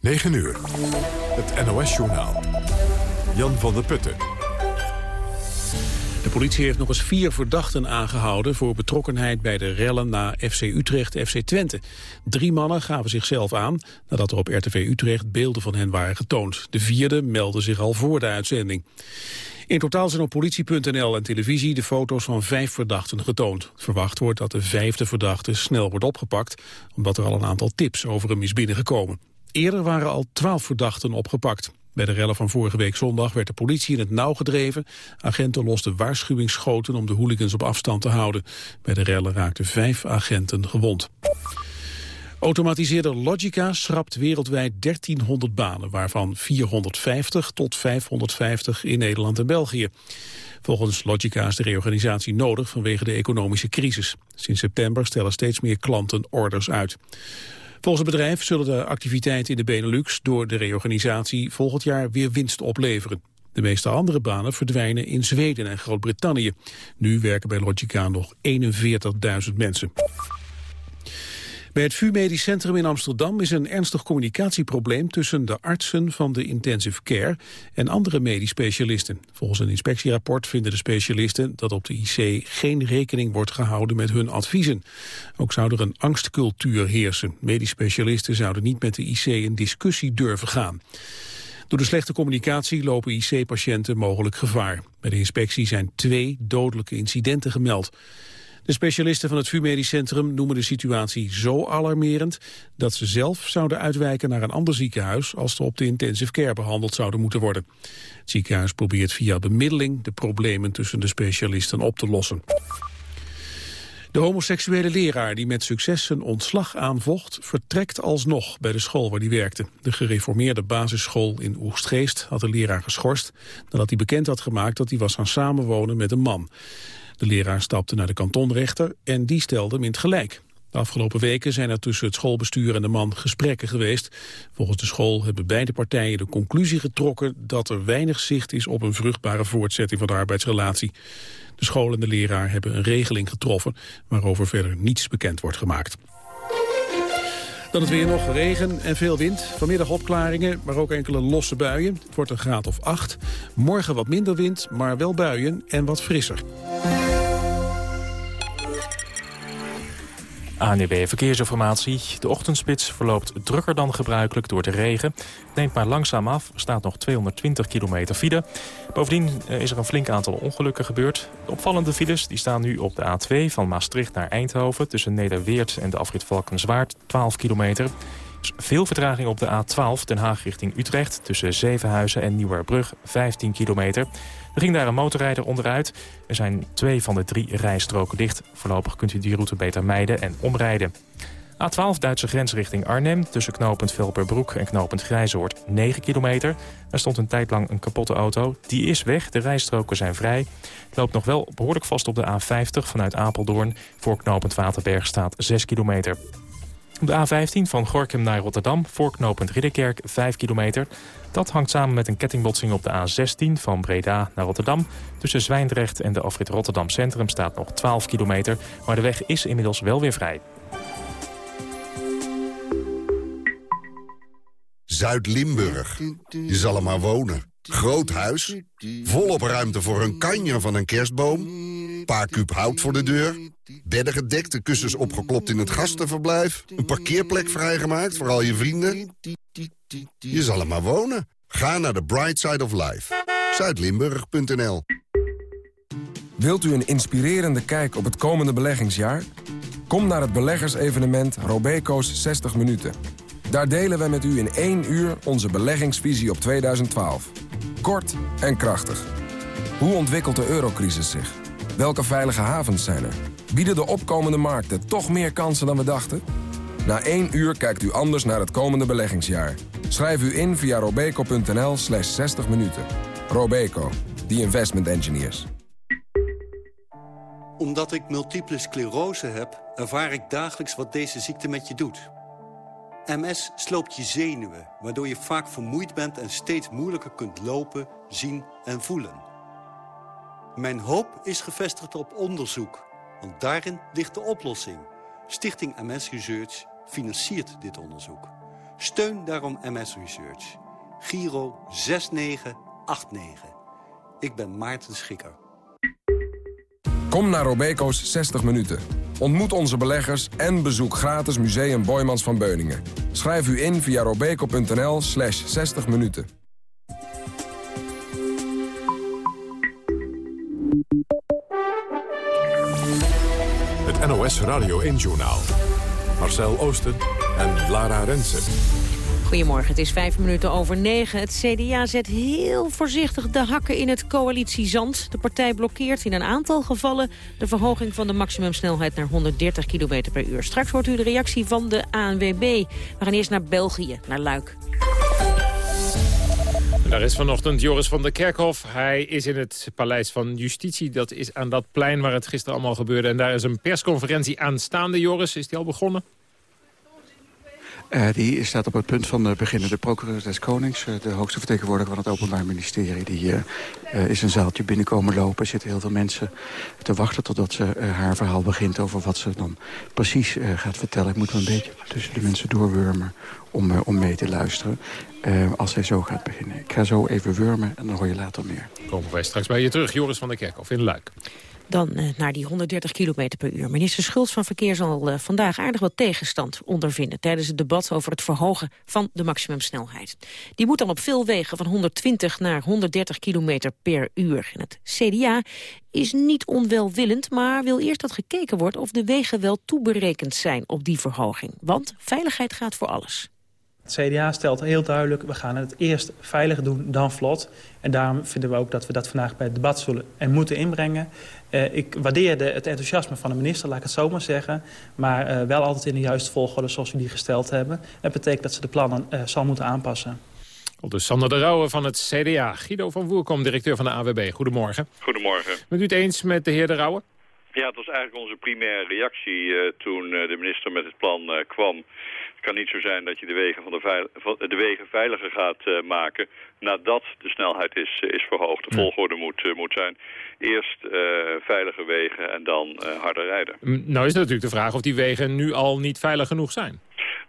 9 uur. Het NOS-journaal. Jan van der Putten. De politie heeft nog eens vier verdachten aangehouden... voor betrokkenheid bij de rellen na FC Utrecht-FC Twente. Drie mannen gaven zichzelf aan... nadat er op RTV Utrecht beelden van hen waren getoond. De vierde meldde zich al voor de uitzending. In totaal zijn op politie.nl en televisie de foto's van vijf verdachten getoond. Verwacht wordt dat de vijfde verdachte snel wordt opgepakt... omdat er al een aantal tips over hem is binnengekomen. Eerder waren al twaalf verdachten opgepakt. Bij de rellen van vorige week zondag werd de politie in het nauw gedreven. Agenten losten waarschuwingsschoten om de hooligans op afstand te houden. Bij de rellen raakten vijf agenten gewond. Automatiseerde Logica schrapt wereldwijd 1300 banen, waarvan 450 tot 550 in Nederland en België. Volgens Logica is de reorganisatie nodig vanwege de economische crisis. Sinds september stellen steeds meer klanten orders uit. Volgens het bedrijf zullen de activiteiten in de Benelux door de reorganisatie volgend jaar weer winst opleveren. De meeste andere banen verdwijnen in Zweden en Groot-Brittannië. Nu werken bij Logica nog 41.000 mensen. Bij het VU Medisch Centrum in Amsterdam is een ernstig communicatieprobleem tussen de artsen van de intensive care en andere medisch specialisten. Volgens een inspectierapport vinden de specialisten dat op de IC geen rekening wordt gehouden met hun adviezen. Ook zou er een angstcultuur heersen. Medisch specialisten zouden niet met de IC in discussie durven gaan. Door de slechte communicatie lopen IC-patiënten mogelijk gevaar. Bij de inspectie zijn twee dodelijke incidenten gemeld. De specialisten van het VU Medisch Centrum noemen de situatie zo alarmerend dat ze zelf zouden uitwijken naar een ander ziekenhuis als ze op de intensive care behandeld zouden moeten worden. Het ziekenhuis probeert via bemiddeling de problemen tussen de specialisten op te lossen. De homoseksuele leraar die met succes zijn ontslag aanvocht... vertrekt alsnog bij de school waar hij werkte. De gereformeerde basisschool in Oegstgeest had de leraar geschorst... nadat hij bekend had gemaakt dat hij was gaan samenwonen met een man. De leraar stapte naar de kantonrechter en die stelde hem in het gelijk. De afgelopen weken zijn er tussen het schoolbestuur en de man gesprekken geweest. Volgens de school hebben beide partijen de conclusie getrokken dat er weinig zicht is op een vruchtbare voortzetting van de arbeidsrelatie. De school en de leraar hebben een regeling getroffen waarover verder niets bekend wordt gemaakt. Dan het weer nog regen en veel wind. Vanmiddag opklaringen, maar ook enkele losse buien. Het wordt een graad of 8. Morgen wat minder wind, maar wel buien en wat frisser. ANB Verkeersinformatie. De ochtendspits verloopt drukker dan gebruikelijk door de regen. neemt maar langzaam af. Staat nog 220 kilometer file. Bovendien eh, is er een flink aantal ongelukken gebeurd. De opvallende files die staan nu op de A2 van Maastricht naar Eindhoven... tussen Nederweert en de afrit Valkenswaard, 12 kilometer. Veel vertraging op de A12 Den Haag richting Utrecht... tussen Zevenhuizen en Nieuwerbrug, 15 kilometer. Er ging daar een motorrijder onderuit. Er zijn twee van de drie rijstroken dicht. Voorlopig kunt u die route beter mijden en omrijden. A12 Duitse grens richting Arnhem, tussen knooppunt Velperbroek en knooppunt Grijzoord 9 kilometer. Er stond een tijd lang een kapotte auto. Die is weg, de rijstroken zijn vrij. Het loopt nog wel behoorlijk vast op de A50 vanuit Apeldoorn. Voor knooppunt Waterberg staat 6 kilometer. Op de A15 van Gorkum naar Rotterdam, voorknopend Ridderkerk, 5 kilometer. Dat hangt samen met een kettingbotsing op de A16 van Breda naar Rotterdam. Tussen Zwijndrecht en de afrit Rotterdam Centrum staat nog 12 kilometer. Maar de weg is inmiddels wel weer vrij. Zuid-Limburg. Je zal er maar wonen. Groot huis, volop ruimte voor een kanje van een kerstboom... paar kuub hout voor de deur, bedden gedekt, de kussens opgeklopt in het gastenverblijf... een parkeerplek vrijgemaakt voor al je vrienden. Je zal er maar wonen. Ga naar de Bright Side of Life. Zuidlimburg.nl Wilt u een inspirerende kijk op het komende beleggingsjaar? Kom naar het beleggersevenement Robeco's 60 Minuten. Daar delen we met u in één uur onze beleggingsvisie op 2012. Kort en krachtig. Hoe ontwikkelt de eurocrisis zich? Welke veilige havens zijn er? Bieden de opkomende markten toch meer kansen dan we dachten? Na één uur kijkt u anders naar het komende beleggingsjaar. Schrijf u in via robeco.nl slash 60 minuten. Robeco, the investment engineers. Omdat ik multiple sclerose heb, ervaar ik dagelijks wat deze ziekte met je doet. MS sloopt je zenuwen, waardoor je vaak vermoeid bent... en steeds moeilijker kunt lopen, zien en voelen. Mijn hoop is gevestigd op onderzoek, want daarin ligt de oplossing. Stichting MS Research financiert dit onderzoek. Steun daarom MS Research. Giro 6989. Ik ben Maarten Schikker. Kom naar Robeco's 60 minuten. Ontmoet onze beleggers en bezoek gratis Museum Boymans van Beuningen. Schrijf u in via robeco.nl slash 60 minuten. NOS Radio 1-journaal. Marcel Oosten en Lara Rensen. Goedemorgen, het is vijf minuten over negen. Het CDA zet heel voorzichtig de hakken in het coalitiezand. De partij blokkeert in een aantal gevallen de verhoging van de maximumsnelheid naar 130 km per uur. Straks hoort u de reactie van de ANWB. We gaan eerst naar België, naar Luik. Daar is vanochtend Joris van der Kerkhof. Hij is in het Paleis van Justitie. Dat is aan dat plein waar het gisteren allemaal gebeurde. En daar is een persconferentie aanstaande. Joris, is die al begonnen? Uh, die staat op het punt van beginnen. De procureur des Konings, uh, de hoogste vertegenwoordiger van het Openbaar Ministerie... die is een zaaltje binnenkomen lopen. Er zitten heel veel mensen te wachten totdat ze haar verhaal begint... over wat ze dan precies gaat vertellen. Ik moet een beetje tussen de mensen doorwurmen om, om mee te luisteren. als zij zo gaat beginnen. Ik ga zo even wurmen en dan hoor je later meer. Komen wij straks bij je terug, Joris van der Kerkhoff in Luik. Dan eh, naar die 130 km per uur. Minister Schultz van Verkeer zal eh, vandaag aardig wat tegenstand ondervinden... tijdens het debat over het verhogen van de maximumsnelheid. Die moet dan op veel wegen van 120 naar 130 km per uur. Het CDA is niet onwelwillend, maar wil eerst dat gekeken wordt... of de wegen wel toeberekend zijn op die verhoging. Want veiligheid gaat voor alles. Het CDA stelt heel duidelijk, we gaan het eerst veilig doen dan vlot. En daarom vinden we ook dat we dat vandaag bij het debat zullen en moeten inbrengen. Uh, ik waardeerde het enthousiasme van de minister, laat ik het zo maar zeggen. Maar uh, wel altijd in de juiste volgorde zoals we die gesteld hebben. Dat betekent dat ze de plannen uh, zal moeten aanpassen. Dus Sander de Rauwe van het CDA. Guido van Woerkom, directeur van de AWB. Goedemorgen. Goedemorgen. Bent u het eens met de heer de Rauwe? Ja, het was eigenlijk onze primaire reactie toen de minister met het plan kwam kan niet zo zijn dat je de wegen, van de, de wegen veiliger gaat uh, maken nadat de snelheid is, uh, is verhoogd. De volgorde moet, uh, moet zijn eerst veilige wegen en dan harder rijden. Nou is natuurlijk de vraag of die wegen nu al niet veilig genoeg zijn.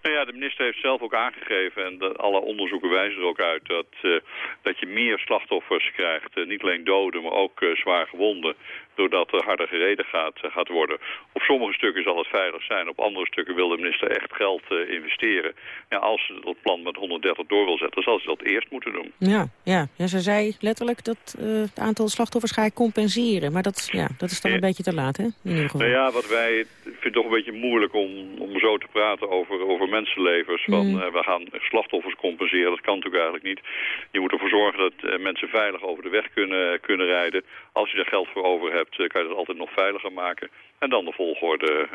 Nou ja, de minister heeft zelf ook aangegeven, en alle onderzoeken wijzen er ook uit, dat, uh, dat je meer slachtoffers krijgt. Uh, niet alleen doden, maar ook uh, zwaar gewonden, doordat er harder gereden gaat, gaat worden. Op sommige stukken zal het veilig zijn, op andere stukken wil de minister echt geld investeren. Ja, als ze dat plan met 130 door wil zetten, zal ze dat eerst moeten doen. Ja, ja. ja ze zei letterlijk dat het aantal slachtoffers ga ik compenseren. Maar dat, ja, dat is dan een beetje te laat, hè? In ieder geval. Nou ja, wat wij vinden het toch een beetje moeilijk om, om zo te praten over, over mensenlevens. Van, mm. uh, we gaan slachtoffers compenseren. Dat kan natuurlijk eigenlijk niet. Je moet ervoor zorgen dat mensen veilig over de weg kunnen, kunnen rijden. Als je er geld voor over hebt, uh, kan je dat altijd nog veiliger maken. En dan de volgorde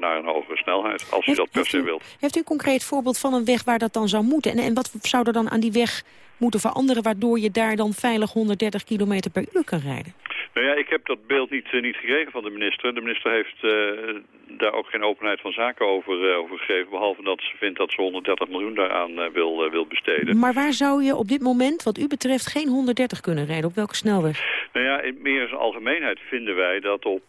naar een hogere snelheid, als heeft, je dat per se wilt. Heeft u een concreet voorbeeld van een weg waar dat dan zou moeten? En, en wat zou er dan aan die weg moeten veranderen... waardoor je daar dan veilig 130 km per uur kan rijden? Nou ja, ik heb dat beeld niet, niet gekregen van de minister. De minister heeft uh, daar ook geen openheid van zaken over, uh, over gegeven... behalve dat ze vindt dat ze 130 miljoen daaraan uh, wil, wil besteden. Maar waar zou je op dit moment, wat u betreft, geen 130 kunnen rijden? Op welke snelweg? Nou ja, in meer zijn algemeenheid vinden wij dat op,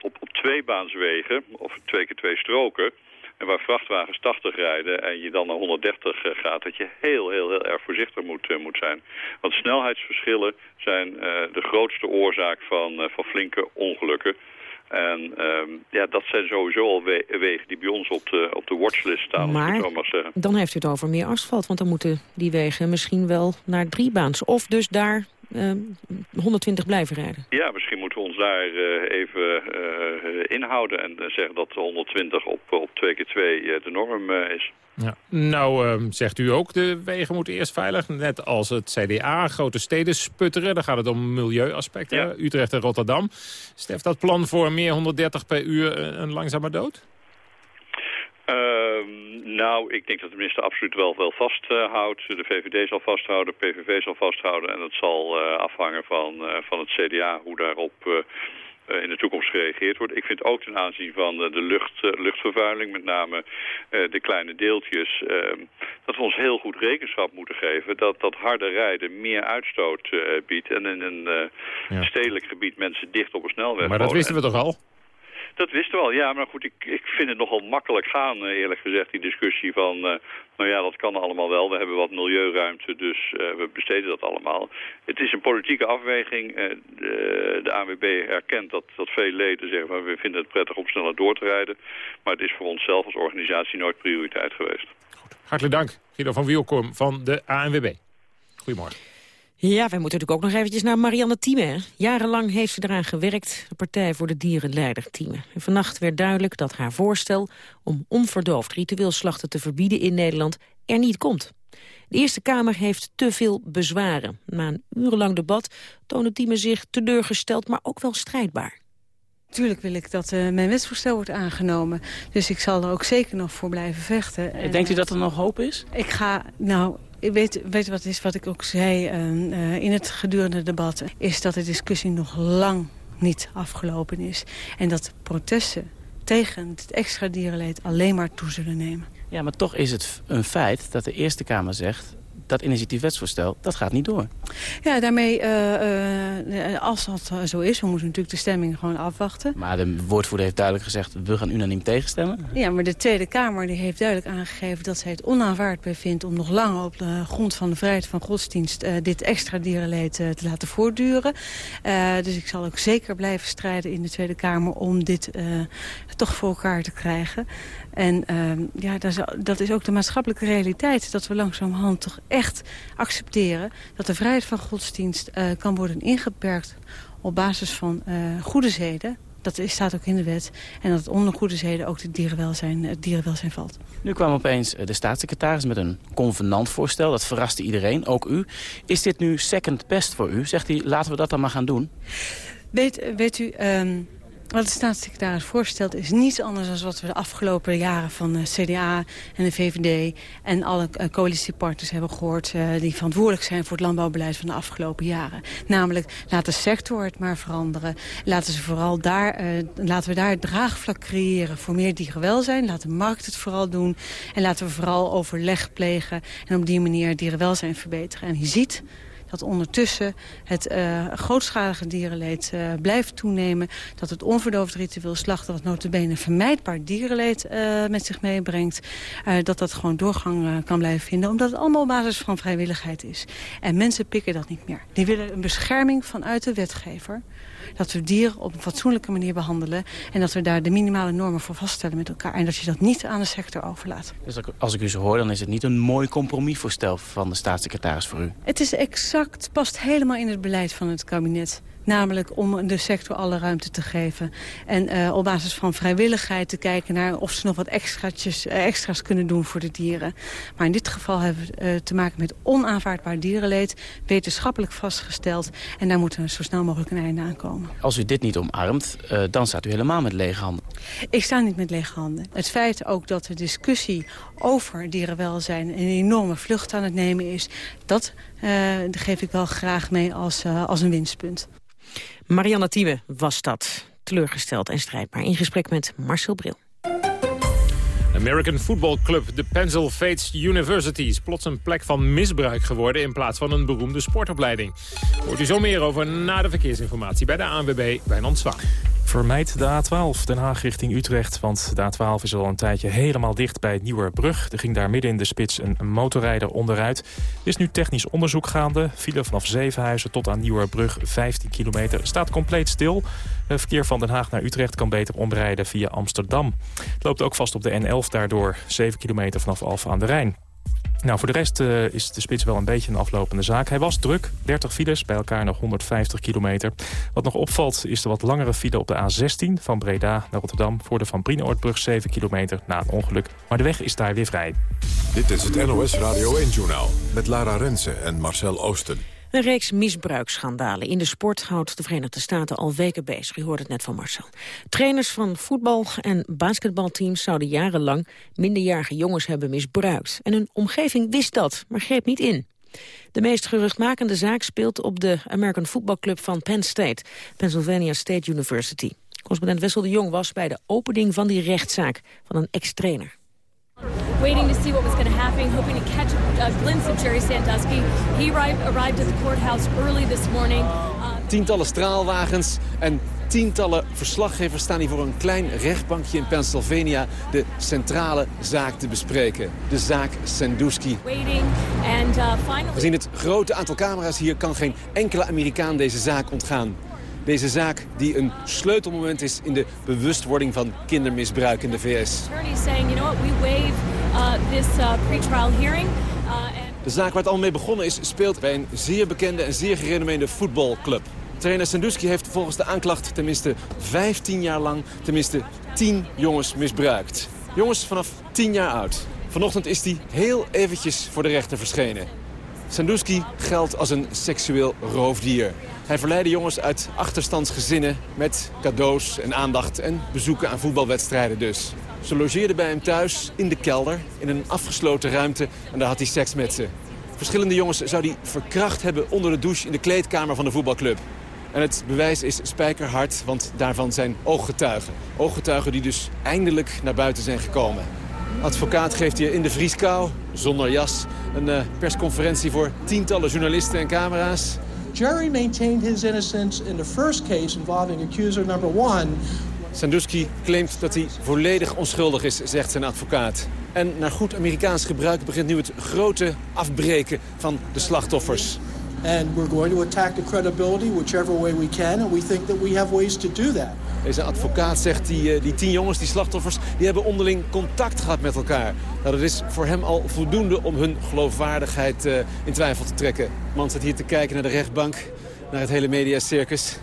op, op tweebaanswegen... of twee keer twee stroken en waar vrachtwagens 80 rijden en je dan naar 130 eh, gaat, dat je heel, heel, heel erg voorzichtig moet, uh, moet zijn. Want snelheidsverschillen zijn uh, de grootste oorzaak van, van flinke ongelukken. En um, ja, dat zijn sowieso al we wegen die bij ons op de, op de watchlist staan, maar, ik zo mag zeggen. dan heeft u het over meer asfalt, want dan moeten die wegen misschien wel naar driebaans. Of dus daar uh, 120 blijven rijden. Ja, misschien moeten we ons daar uh, even uh, inhouden en zeggen dat 120 op, op 2 keer 2 de norm is. Ja. Nou, uh, zegt u ook, de wegen moeten eerst veilig. Net als het CDA, grote steden sputteren. Dan gaat het om milieuaspecten, ja. Utrecht en Rotterdam. Steft dat plan voor meer 130 per uur een langzame dood? Uh, nou, ik denk dat de minister absoluut wel, wel vasthoudt. Uh, de VVD zal vasthouden, de PVV zal vasthouden. En dat zal uh, afhangen van, uh, van het CDA, hoe daarop in de toekomst gereageerd wordt. Ik vind ook ten aanzien van de lucht, luchtvervuiling, met name de kleine deeltjes... Ehm, dat we ons heel goed rekenschap moeten geven dat dat harde rijden meer uitstoot biedt... en in een ja. stedelijk gebied mensen dicht op een snelweg Maar dat wisten we toch al? Dat wisten we al, ja. Maar goed, ik, ik vind het nogal makkelijk gaan, eh, eerlijk gezegd, die discussie van... Uh, nou ja, dat kan allemaal wel. We hebben wat milieuruimte, dus uh, we besteden dat allemaal. Het is een politieke afweging. De, de AWB herkent dat, dat veel leden zeggen... van we vinden het prettig om sneller door te rijden. Maar het is voor onszelf als organisatie nooit prioriteit geweest. Hartelijk dank, Guido van Wielkom van de ANWB. Goedemorgen. Ja, wij moeten natuurlijk ook nog eventjes naar Marianne Thieme. Jarenlang heeft ze eraan gewerkt, de Partij voor de Dierenleider Thieme. En vannacht werd duidelijk dat haar voorstel om onverdoofd ritueelslachten te verbieden in Nederland er niet komt. De Eerste Kamer heeft te veel bezwaren. Na een urenlang debat toonde Thieme zich teleurgesteld, maar ook wel strijdbaar. Natuurlijk wil ik dat uh, mijn wetsvoorstel wordt aangenomen. Dus ik zal er ook zeker nog voor blijven vechten. Denkt u dat er nog hoop is? Ik ga, nou, weet, weet wat is wat ik ook zei uh, in het gedurende debat... is dat de discussie nog lang niet afgelopen is. En dat protesten tegen het extra dierenleed alleen maar toe zullen nemen. Ja, maar toch is het een feit dat de Eerste Kamer zegt dat initiatiefwetsvoorstel, dat gaat niet door. Ja, daarmee, uh, uh, als dat zo is, we moeten natuurlijk de stemming gewoon afwachten. Maar de woordvoerder heeft duidelijk gezegd, we gaan unaniem tegenstemmen. Ja, maar de Tweede Kamer die heeft duidelijk aangegeven dat zij het onaanvaardbaar vindt... om nog langer op de grond van de vrijheid van godsdienst uh, dit extra dierenleed te laten voortduren. dus ik zal ook zeker blijven strijden in de Tweede Kamer om dit toch voor elkaar te krijgen. En uh, ja, dat is, dat is ook de maatschappelijke realiteit. Dat we langzamerhand toch echt accepteren... dat de vrijheid van godsdienst uh, kan worden ingeperkt op basis van uh, goede zeden. Dat staat ook in de wet. En dat onder goede zeden ook de dierenwelzijn, het dierenwelzijn valt. Nu kwam opeens de staatssecretaris met een convenantvoorstel. Dat verraste iedereen, ook u. Is dit nu second best voor u? Zegt hij, laten we dat dan maar gaan doen? Weet, weet u... Um, wat de staatssecretaris voorstelt is niets anders dan wat we de afgelopen jaren van de CDA en de VVD en alle eh, coalitiepartners hebben gehoord uh, die verantwoordelijk zijn voor het landbouwbeleid van de afgelopen jaren. Namelijk, laat de sector het maar veranderen. Laten, ze vooral daar, laten we daar het draagvlak creëren voor meer dierenwelzijn. Laat de markt het vooral doen. En laten we vooral overleg plegen en op die manier dierenwelzijn verbeteren. En je ziet dat ondertussen het uh, grootschalige dierenleed uh, blijft toenemen. Dat het onverdoofd ritueel slachten, wat notabene vermijdbaar dierenleed uh, met zich meebrengt... dat dat gewoon doorgang kan blijven vinden. Omdat het allemaal op basis van vrijwilligheid is. En mensen pikken dat niet meer. Die willen een bescherming vanuit de wetgever dat we dieren op een fatsoenlijke manier behandelen... en dat we daar de minimale normen voor vaststellen met elkaar... en dat je dat niet aan de sector overlaat. Dus als ik u zo hoor, dan is het niet een mooi compromisvoorstel van de staatssecretaris voor u? Het is exact, past helemaal in het beleid van het kabinet. Namelijk om de sector alle ruimte te geven. En uh, op basis van vrijwilligheid te kijken naar of ze nog wat extra's, uh, extra's kunnen doen voor de dieren. Maar in dit geval hebben we uh, te maken met onaanvaardbaar dierenleed. Wetenschappelijk vastgesteld. En daar moeten we zo snel mogelijk een einde aan komen. Als u dit niet omarmt, dan staat u helemaal met lege handen. Ik sta niet met lege handen. Het feit ook dat de discussie over dierenwelzijn een enorme vlucht aan het nemen is... dat geef ik wel graag mee als, als een winstpunt. Marianne Thieme was dat. Teleurgesteld en strijdbaar. In gesprek met Marcel Bril. American Football Club, de Pencil Fates University... is plots een plek van misbruik geworden... in plaats van een beroemde sportopleiding. Hoort u zo meer over na de verkeersinformatie... bij de ANWB bij Zwaan. Vermijd de A12 Den Haag richting Utrecht. Want de A12 is al een tijdje helemaal dicht bij Nieuwerbrug. Er ging daar midden in de spits een motorrijder onderuit. Er is nu technisch onderzoek gaande. File vanaf Zevenhuizen tot aan Nieuwerbrug 15 kilometer. Staat compleet stil. Het verkeer van Den Haag naar Utrecht kan beter omrijden via Amsterdam. Het loopt ook vast op de N11 daardoor. 7 kilometer vanaf Alphen aan de Rijn. Nou, voor de rest uh, is de spits wel een beetje een aflopende zaak. Hij was druk, 30 files, bij elkaar nog 150 kilometer. Wat nog opvalt is de wat langere file op de A16 van Breda naar Rotterdam... voor de Van Brienoordbrug 7 kilometer na een ongeluk. Maar de weg is daar weer vrij. Dit is het NOS Radio 1-journaal met Lara Rensen en Marcel Oosten. Een reeks misbruiksschandalen in de sport houdt de Verenigde Staten al weken bezig. U hoort het net van Marcel. Trainers van voetbal- en basketbalteams zouden jarenlang minderjarige jongens hebben misbruikt. En hun omgeving wist dat, maar greep niet in. De meest geruchtmakende zaak speelt op de American Football Club van Penn State, Pennsylvania State University. Correspondent Wessel de Jong was bij de opening van die rechtszaak van een ex-trainer. Waiting to see what was going to happen, hoping to catch a, glimpse of Jerry Sandusky. He arrived, arrived at the courthouse early this morning. Uh, Tientallen straalwagens en Tientallen verslaggevers staan hier voor een klein rechtbankje in Pennsylvania... de centrale zaak te bespreken. De zaak Sandusky. uh, Gezien het grote aantal camera's hier kan geen enkele Amerikaan deze zaak ontgaan. Deze zaak die een sleutelmoment is in de bewustwording van kindermisbruik in de VS. De zaak waar het al mee begonnen is speelt bij een zeer bekende en zeer gerenommeerde voetbalclub. Trainer Sandusky heeft volgens de aanklacht tenminste 15 jaar lang tenminste 10 jongens misbruikt. Jongens vanaf 10 jaar oud. Vanochtend is hij heel eventjes voor de rechter verschenen. Sandusky geldt als een seksueel roofdier. Hij verleidde jongens uit achterstandsgezinnen met cadeaus en aandacht en bezoeken aan voetbalwedstrijden dus. Ze logeerden bij hem thuis in de kelder, in een afgesloten ruimte en daar had hij seks met ze. Verschillende jongens zou hij verkracht hebben onder de douche in de kleedkamer van de voetbalclub. En het bewijs is spijkerhard, want daarvan zijn ooggetuigen. Ooggetuigen die dus eindelijk naar buiten zijn gekomen. Advocaat geeft hier in de vrieskou, zonder jas, een uh, persconferentie voor tientallen journalisten en camera's. Jerry maintained his innocence in the first case involving accuser number one. Sandusky claimt dat hij volledig onschuldig is, zegt zijn advocaat. En naar goed Amerikaans gebruik begint nu het grote afbreken van de slachtoffers. And we're going to attack the credibility whichever way we can. And we think that we have ways to do that. Deze advocaat zegt, die, eh, die tien jongens, die slachtoffers... die hebben onderling contact gehad met elkaar. Nou, dat is voor hem al voldoende om hun geloofwaardigheid uh, in twijfel te trekken. Man zit hier te kijken naar de rechtbank, naar het hele mediacircus.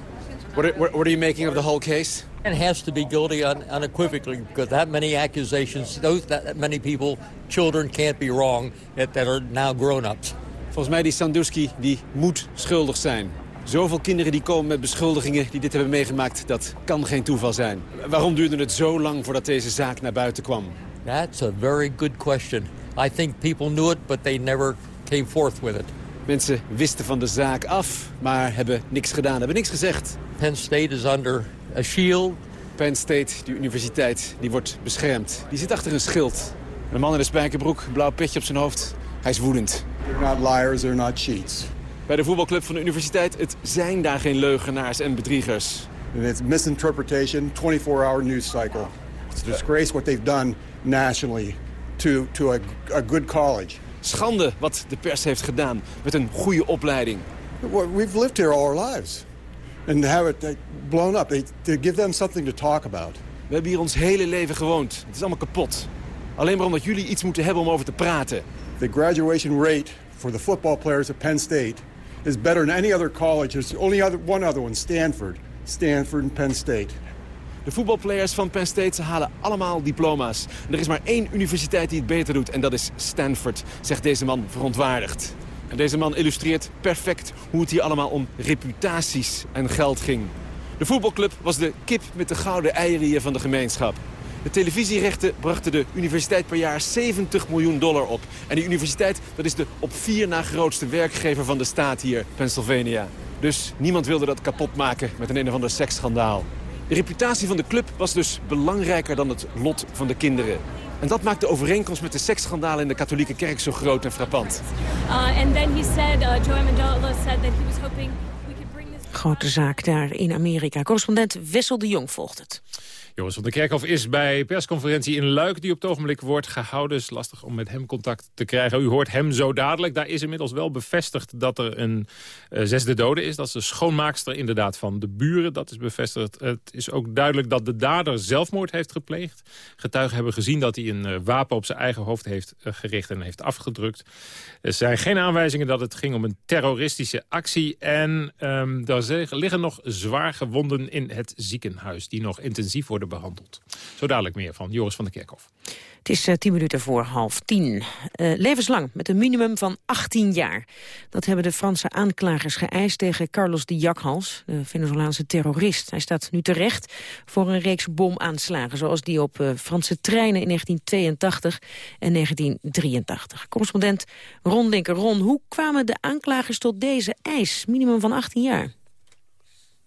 What are, what are you making of the whole case? It has to be guilty un unequivocally because that many accusations, those that many people, children can't be wrong that, that are now grown-ups. Volgens mij die Sandusky, die moet schuldig zijn. Zoveel kinderen die komen met beschuldigingen die dit hebben meegemaakt, dat kan geen toeval zijn. Waarom duurde het zo lang voordat deze zaak naar buiten kwam? That's a very good question. I think people knew it, but they never came forth with it. Mensen wisten van de zaak af, maar hebben niks gedaan, hebben niks gezegd. Penn State is under a shield. Penn State, die universiteit, die wordt beschermd. Die zit achter een schild. Een man in een spijkerbroek, blauw petje op zijn hoofd. Hij is woedend. They're not liars, they're not cheats. Bij de voetbalclub van de universiteit, het zijn daar geen leugenaars en bedriegers. It's misinterpretation, 24-hour news cycle. It's a disgrace what they've done nationally to, to a, a good college. Schande wat de pers heeft gedaan met een goede opleiding. We've lived here all our lives. And have it blown up, they, to give them something to talk about. We hebben hier ons hele leven gewoond. Het is allemaal kapot. Alleen maar omdat jullie iets moeten hebben om over te praten. The graduation rate for the football players at Penn State is better than any other college. There's only other, one other one, Stanford. Stanford and Penn State. De voetbalplayers van Penn State ze halen allemaal diploma's. En er is maar één universiteit die het beter doet en dat is Stanford, zegt deze man verontwaardigd. En deze man illustreert perfect hoe het hier allemaal om reputaties en geld ging. De voetbalclub was de kip met de gouden eieren van de gemeenschap. De televisierechten brachten de universiteit per jaar 70 miljoen dollar op. En die universiteit dat is de op vier na grootste werkgever van de staat hier, Pennsylvania. Dus niemand wilde dat kapot maken met een een of ander seksschandaal. De reputatie van de club was dus belangrijker dan het lot van de kinderen. En dat maakt de overeenkomst met de seksschandalen in de katholieke kerk zo groot en frappant. Uh, uh. Grote zaak daar in Amerika. Correspondent Wessel de Jong volgt het. Joris van der Kerkhof is bij persconferentie in Luik... die op het ogenblik wordt gehouden. Is lastig om met hem contact te krijgen. U hoort hem zo dadelijk. Daar is inmiddels wel bevestigd dat er een uh, zesde dode is. Dat is de schoonmaakster inderdaad van de buren. Dat is bevestigd. Het is ook duidelijk dat de dader zelfmoord heeft gepleegd. Getuigen hebben gezien dat hij een uh, wapen op zijn eigen hoofd heeft uh, gericht en heeft afgedrukt. Er zijn geen aanwijzingen dat het ging om een terroristische actie. En um, er liggen nog zwaar gewonden in het ziekenhuis... die nog intensief worden behandeld. Zo dadelijk meer van Joris van der Kerkhof. Het is uh, tien minuten voor half tien. Uh, levenslang, met een minimum van 18 jaar. Dat hebben de Franse aanklagers geëist tegen Carlos de Jakhals, de Venezolaanse terrorist. Hij staat nu terecht voor een reeks bomaanslagen... zoals die op uh, Franse treinen in 1982 en 1983. Correspondent Ron Linker. Ron, hoe kwamen de aanklagers tot deze eis? Minimum van 18 jaar.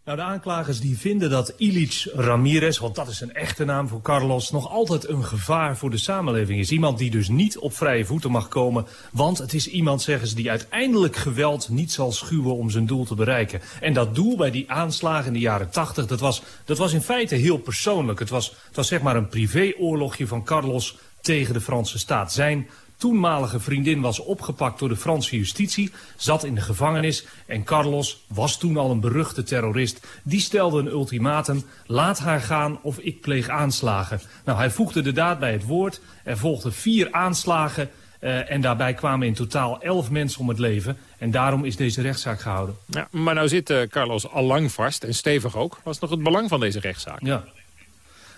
Nou, de aanklagers die vinden dat Ilic Ramirez, want dat is een echte naam voor Carlos, nog altijd een gevaar voor de samenleving is. Iemand die dus niet op vrije voeten mag komen, want het is iemand, zeggen ze, die uiteindelijk geweld niet zal schuwen om zijn doel te bereiken. En dat doel bij die aanslagen in de jaren tachtig, dat was, dat was in feite heel persoonlijk. Het was, het was zeg maar een privéoorlogje van Carlos tegen de Franse staat. Zijn toenmalige vriendin was opgepakt door de Franse justitie, zat in de gevangenis en Carlos was toen al een beruchte terrorist. Die stelde een ultimatum, laat haar gaan of ik pleeg aanslagen. Nou, hij voegde de daad bij het woord, er volgden vier aanslagen uh, en daarbij kwamen in totaal elf mensen om het leven. En daarom is deze rechtszaak gehouden. Ja, maar nou zit uh, Carlos al lang vast en stevig ook. Was nog het belang van deze rechtszaak? Ja.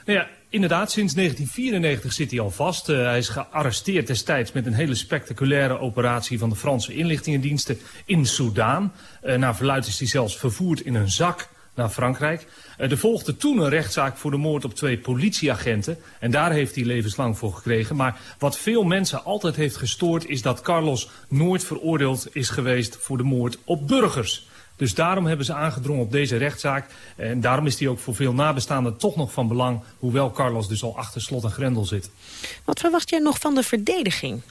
Nou ja, inderdaad, sinds 1994 zit hij al vast. Uh, hij is gearresteerd destijds met een hele spectaculaire operatie van de Franse inlichtingendiensten in Soudaan. Uh, naar verluid is hij zelfs vervoerd in een zak naar Frankrijk. Uh, er volgde toen een rechtszaak voor de moord op twee politieagenten. En daar heeft hij levenslang voor gekregen. Maar wat veel mensen altijd heeft gestoord is dat Carlos nooit veroordeeld is geweest voor de moord op burgers. Dus daarom hebben ze aangedrongen op deze rechtszaak. En daarom is die ook voor veel nabestaanden toch nog van belang... hoewel Carlos dus al achter slot en grendel zit. Wat verwacht jij nog van de verdediging?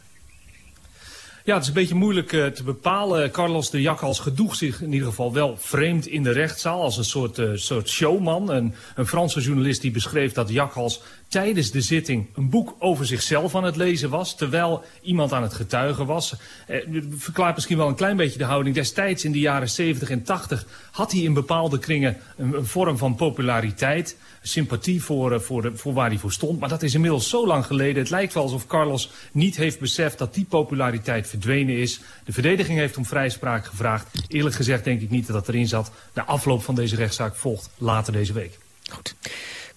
Ja, het is een beetje moeilijk uh, te bepalen. Carlos de Jakhals gedroeg zich in ieder geval wel vreemd in de rechtszaal... als een soort, uh, soort showman. Een, een Franse journalist die beschreef dat Jakhals tijdens de zitting een boek over zichzelf aan het lezen was... terwijl iemand aan het getuigen was. Eh, verklaart misschien wel een klein beetje de houding. Destijds in de jaren 70 en 80 had hij in bepaalde kringen een, vorm van populariteit... sympathie voor, voor, de, voor waar hij voor stond. Maar dat is inmiddels zo lang geleden. Het lijkt wel alsof Carlos niet heeft beseft dat die populariteit verdwenen is. De verdediging heeft om vrijspraak gevraagd. Eerlijk gezegd denk ik niet dat dat erin zat. De afloop van deze rechtszaak volgt later deze week. Goed.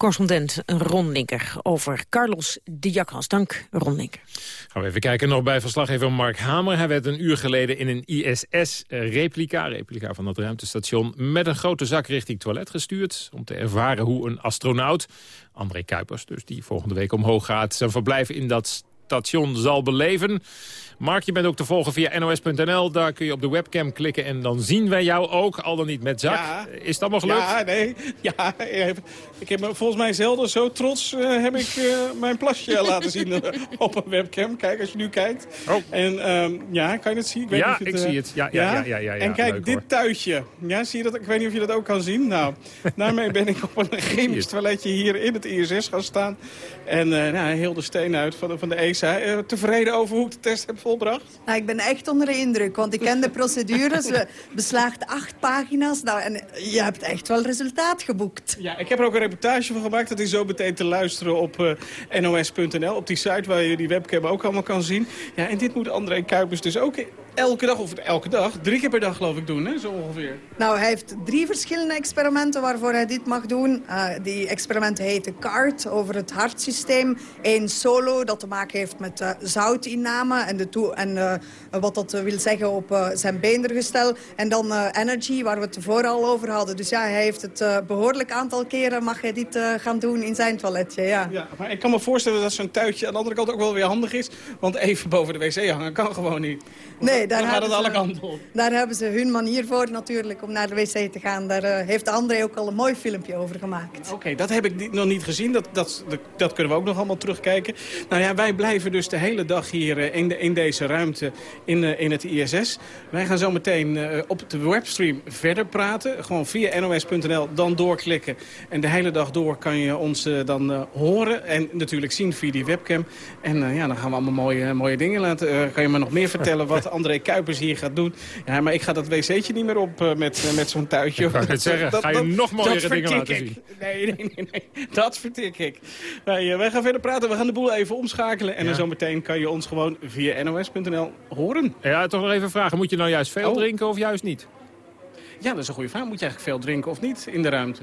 Correspondent Ron Linker over Carlos de Jakhals. Dank, Ron Linker. Gaan we even kijken nog bij verslaggever Mark Hamer. Hij werd een uur geleden in een ISS-replica, replica van het ruimtestation... met een grote zak richting toilet gestuurd... om te ervaren hoe een astronaut, André Kuipers... dus die volgende week omhoog gaat, zijn verblijf in dat station zal beleven. Mark, je bent ook te volgen via nos.nl. Daar kun je op de webcam klikken en dan zien wij jou ook, al dan niet met zak. Ja. Is dat allemaal gelukt? Ja, nee. Ja, ik heb volgens mij zelden zo trots uh, heb ik uh, mijn plasje laten zien uh, op een webcam. Kijk, als je nu kijkt. Oh. En um, ja, kan je het zien? Ik weet ja, het, ik zie het. Ja, ja, ja. ja, ja, en kijk, leuk, dit hoor. tuitje. Ja, zie je dat? Ik weet niet of je dat ook kan zien. Nou, daarmee ben ik op een chemisch toiletje hier in het ISS gaan staan. En nou, heel de steen uit van de, van de ESA. tevreden over hoe ik de test heb Nou, ik ben echt onder de indruk, want ik ken de procedures. We beslaagden acht pagina's nou, en je hebt echt wel resultaat geboekt. Ja, ik heb er ook een reportage van gemaakt. Dat is zo meteen te luisteren op uh, nos.nl, op die site waar je die webcam ook allemaal kan zien. Ja, en dit moet André Kuipers dus ook elke dag, of elke dag, drie keer per dag geloof ik doen, hè, zo ongeveer. Nou, hij heeft drie verschillende experimenten waarvoor hij dit mag doen. Uh, die experimenten heten CART, over het hartsysteem. Eén solo, dat te maken heeft met uh, zoutinname en, de en uh, wat dat wil zeggen op zijn beendergestel. En dan Energy, waar we het tevoren al over hadden. Dus ja, hij heeft het behoorlijk aantal keren mag hij dit gaan doen in zijn toiletje, ja. ja maar ik kan me voorstellen dat zo'n tuitje aan de andere kant ook wel weer handig is. Want even boven de wc hangen kan gewoon niet. Nee, daar, dan gaat het ze, alle kanten op. daar hebben ze hun manier voor natuurlijk om naar de wc te gaan. Daar uh, heeft André ook al een mooi filmpje over gemaakt. Oké, okay, dat heb ik nog niet gezien. Dat, dat, dat, dat, kunnen we ook nog allemaal terugkijken. Nou ja, wij blijven dus de hele dag hier uh, in, de, in deze ruimte in, uh, in het ISS. Wij gaan zo meteen op de webstream verder praten. Gewoon via nos.nl, dan doorklikken. En de hele dag door kan je ons dan horen. En natuurlijk zien via die webcam. En ja, dan gaan we allemaal mooie, mooie dingen laten. kan je me nog meer vertellen wat André Kuipers hier gaat doen. Ja, maar ik ga dat wc'tje niet meer op uh, met, uh, met zo'n tuitje. Ik het zeggen, dat, ga je dat, nog mooiere dingen laten ik. zien. Nee, nee, nee, nee, dat vertik ik. Wij, uh, wij gaan verder praten, we gaan de boel even omschakelen. En Ja. dan zometeen kan je ons gewoon via nos.nl horen. Ja, toch nog even vragen. Moet je nou juist veel Oh. drinken of juist niet? Ja, dat is een goede vraag. Moet je eigenlijk veel drinken of niet in de ruimte?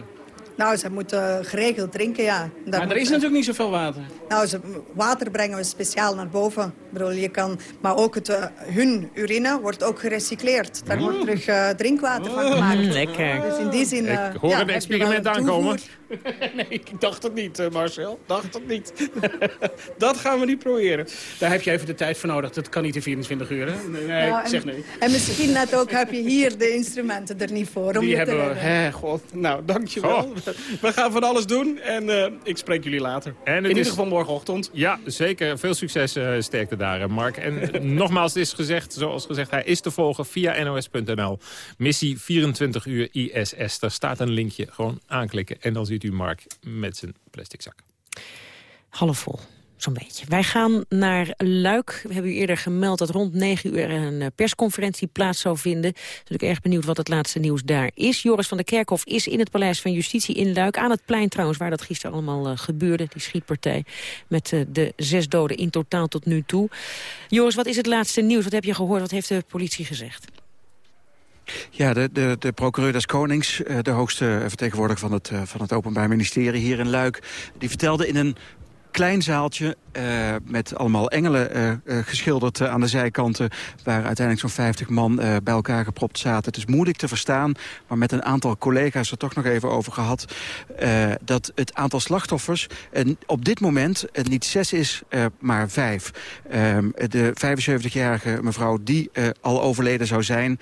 Nou, ze moeten geregeld drinken, ja. Maar er is natuurlijk niet zoveel water. Nou, ze, water brengen we speciaal naar boven. Ik bedoel, je kan, maar ook het, eh, hun urine wordt ook gerecycleerd. Daar wordt terug eh, drinkwater van gemaakt. Mm, lekker. Dus in die zin... Ik eh, hoor ja, een experiment aankomen. toevoer. nee, ik dacht het niet, uh, Marcel. Dacht het niet. dat gaan we niet proberen. Daar heb je even de tijd voor nodig. Dat kan niet in 24 uur, hè? Nee, nee nou, zeg nee. En misschien net ook heb je hier de instrumenten er niet voor. Om Die hebben we. Hè, god. Nou, dankjewel. Oh. We gaan van alles doen en uh, ik spreek jullie later. En in ieder geval morgenochtend. Ja, zeker. Veel succes, uh, sterkte daar, Mark. En nogmaals, het is gezegd, zoals gezegd, hij is te volgen via nos.nl. Missie 24 uur ISS. Daar staat een linkje. Gewoon aanklikken en dan u Mark met zijn plastic zak. Half vol. Zo'n beetje. Wij gaan naar Luik. We hebben u eerder gemeld dat rond 9 uur een eh, persconferentie plaats zou vinden. Ik erg benieuwd wat het laatste nieuws daar is. Joris van der Kerkhof is in het Paleis van Justitie in Luik. Aan het plein trouwens, waar dat gisteren allemaal uh, gebeurde. Die schietpartij met uh, de zes doden in totaal tot nu toe. Joris, wat is het laatste nieuws? Wat heb je gehoord? Wat heeft de politie gezegd? Ja, de, de, procureur des Konings, de hoogste vertegenwoordiger van het, van het Openbaar Ministerie hier in Luik... die vertelde in een klein zaaltje met allemaal engelen geschilderd aan de zijkanten... waar uiteindelijk zo'n 50 man bij elkaar gepropt zaten. Het is moeilijk te verstaan, maar met een aantal collega's er toch nog even over gehad... dat het aantal slachtoffers op dit moment niet zes is, maar vijf. Ehm, de 75-jarige mevrouw die al overleden zou zijn...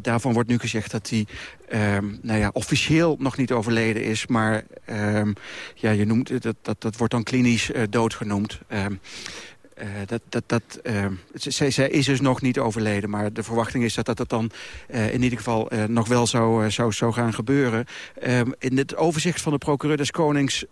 daarvan wordt nu gezegd dat die um, nou ja, officieel nog niet overleden is... maar um, ja, je noemt, dat, dat, dat wordt dan klinisch dood genoemd. Uh, dat, dat, dat, zij, zij, is dus nog niet overleden, maar de verwachting is dat dat, dat dan in ieder geval nog wel zou, zou, zou gaan gebeuren. in het overzicht van de procureur des Konings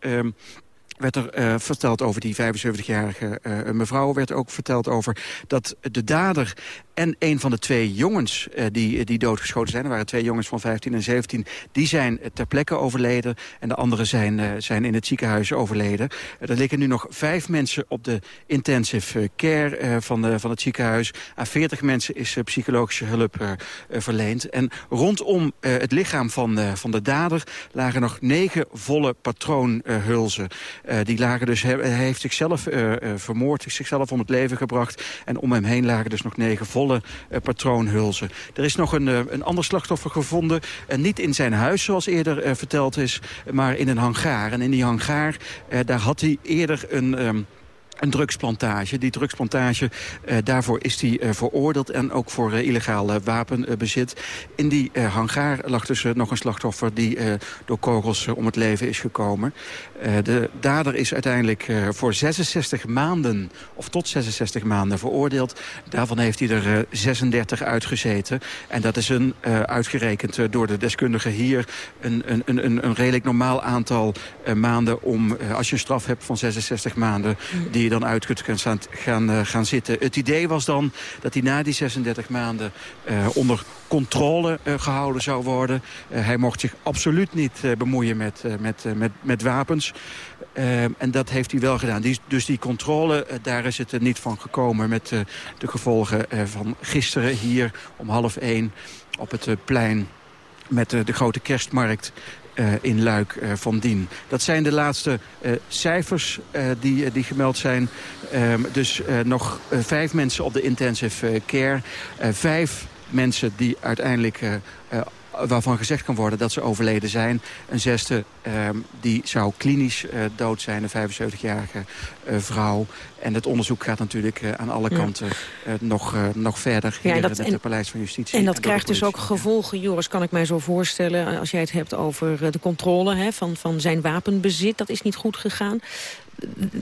werd er uh, verteld over die 75-jarige uh, mevrouw. werd ook verteld over dat de dader en een van de twee jongens uh, die, die doodgeschoten zijn... er waren twee jongens van 15 en 17, die zijn ter plekke overleden... en de anderen zijn, zijn in het ziekenhuis overleden. er liggen nu nog vijf mensen op de intensive care van, de, van het ziekenhuis. Aan 40 mensen is psychologische hulp verleend. En rondom het lichaam van, van de dader lagen nog negen volle patroonhulzen... Uh, die lagen dus, hij heeft zichzelf uh, uh, vermoord, zichzelf om het leven gebracht. En om hem heen lagen dus nog negen volle patroonhulzen. Er is nog een, een ander slachtoffer gevonden. niet in zijn huis, zoals eerder verteld is, maar in een hangaar. En in die hangaar, daar had hij eerder een... Um, een drugsplantage. Die drugsplantage, uh, daarvoor is hij uh, veroordeeld... en ook voor uh, illegaal wapenbezit. In die hangaar lag dus nog een slachtoffer... die door kogels om het leven is gekomen. de dader is uiteindelijk voor 66 maanden... of tot 66 maanden veroordeeld. Daarvan heeft hij er 36 uitgezeten. En dat is een, uitgerekend door de deskundigen hier... een, een, een, een redelijk normaal aantal maanden... om, als je een straf hebt van 66 maanden... die dan uit kunt gaan, gaan, uh, gaan zitten. Het idee was dan dat hij na die 36 maanden uh, onder controle uh, gehouden zou worden. hij mocht zich absoluut niet bemoeien met, met, met, met wapens. en dat heeft hij wel gedaan. Die, dus die controle, daar is het er niet van gekomen... met de gevolgen van gisteren hier om half één op het plein met de grote kerstmarkt uh, in Luik uh, van Dien. Dat zijn de laatste uh, cijfers die, die gemeld zijn. Um, dus nog vijf mensen op de intensive care. vijf mensen die uiteindelijk waarvan gezegd kan worden dat ze overleden zijn. Een zesde ehm, die zou klinisch uh, dood zijn, een 75-jarige uh, vrouw. En het onderzoek gaat natuurlijk uh, aan alle kanten nog, nog verder hier ja, dat, in het Paleis van Justitie. En dat krijgt dus ook gevolgen, Joris, kan ik mij zo voorstellen... als jij het hebt over de controle hè, van, van zijn wapenbezit. Dat is niet goed gegaan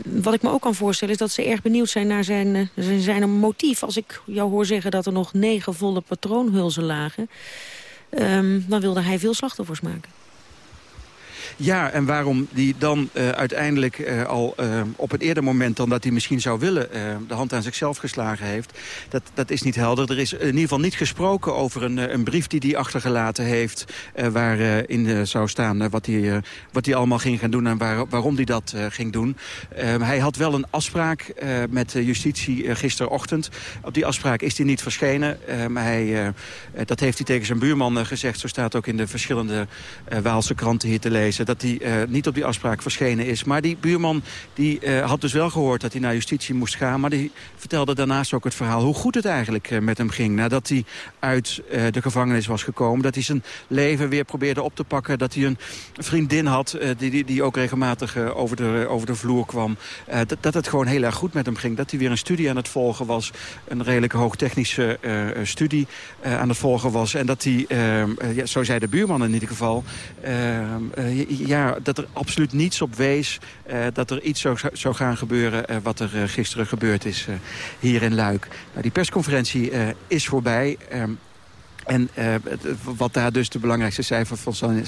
wat ik me ook kan voorstellen is dat ze erg benieuwd zijn naar zijn, zijn motief. Als ik jou hoor zeggen dat er nog negen volle patroonhulzen lagen... Um, dan wilde hij veel slachtoffers maken. Ja, en waarom die dan uh, uiteindelijk uh, al uh, op het eerder moment... dan dat hij misschien zou willen de hand aan zichzelf geslagen heeft... dat, dat is niet helder. Er is in ieder geval niet gesproken over een, een brief die hij achtergelaten heeft... waarin zou staan wat, hij, wat hij allemaal ging gaan doen en waar, waarom hij dat ging doen. Ehm, hij had wel een afspraak met justitie gisterochtend. Op die afspraak is hij niet verschenen. Ehm, hij, dat heeft hij tegen zijn buurman gezegd. Zo staat ook in de verschillende Waalse kranten hier te lezen dat hij niet op die afspraak verschenen is. Maar die buurman die, had dus wel gehoord dat hij naar justitie moest gaan. Maar die vertelde daarnaast ook het verhaal hoe goed het eigenlijk met hem ging. Nadat hij uit de gevangenis was gekomen. Dat hij zijn leven weer probeerde op te pakken. Dat hij een vriendin had die, die, die ook regelmatig over, de, over de vloer kwam. dat, dat het gewoon heel erg goed met hem ging. Dat hij weer een studie aan het volgen was. Een redelijk hoogtechnische studie aan het volgen was. En dat hij, ja, zo zei de buurman in ieder geval... ja, dat er absoluut niets op wees dat er iets zou, zou gaan gebeuren... wat er gisteren gebeurd is hier in Luik. Nou, die persconferentie is voorbij... Ehm, en wat daar dus de belangrijkste cijfers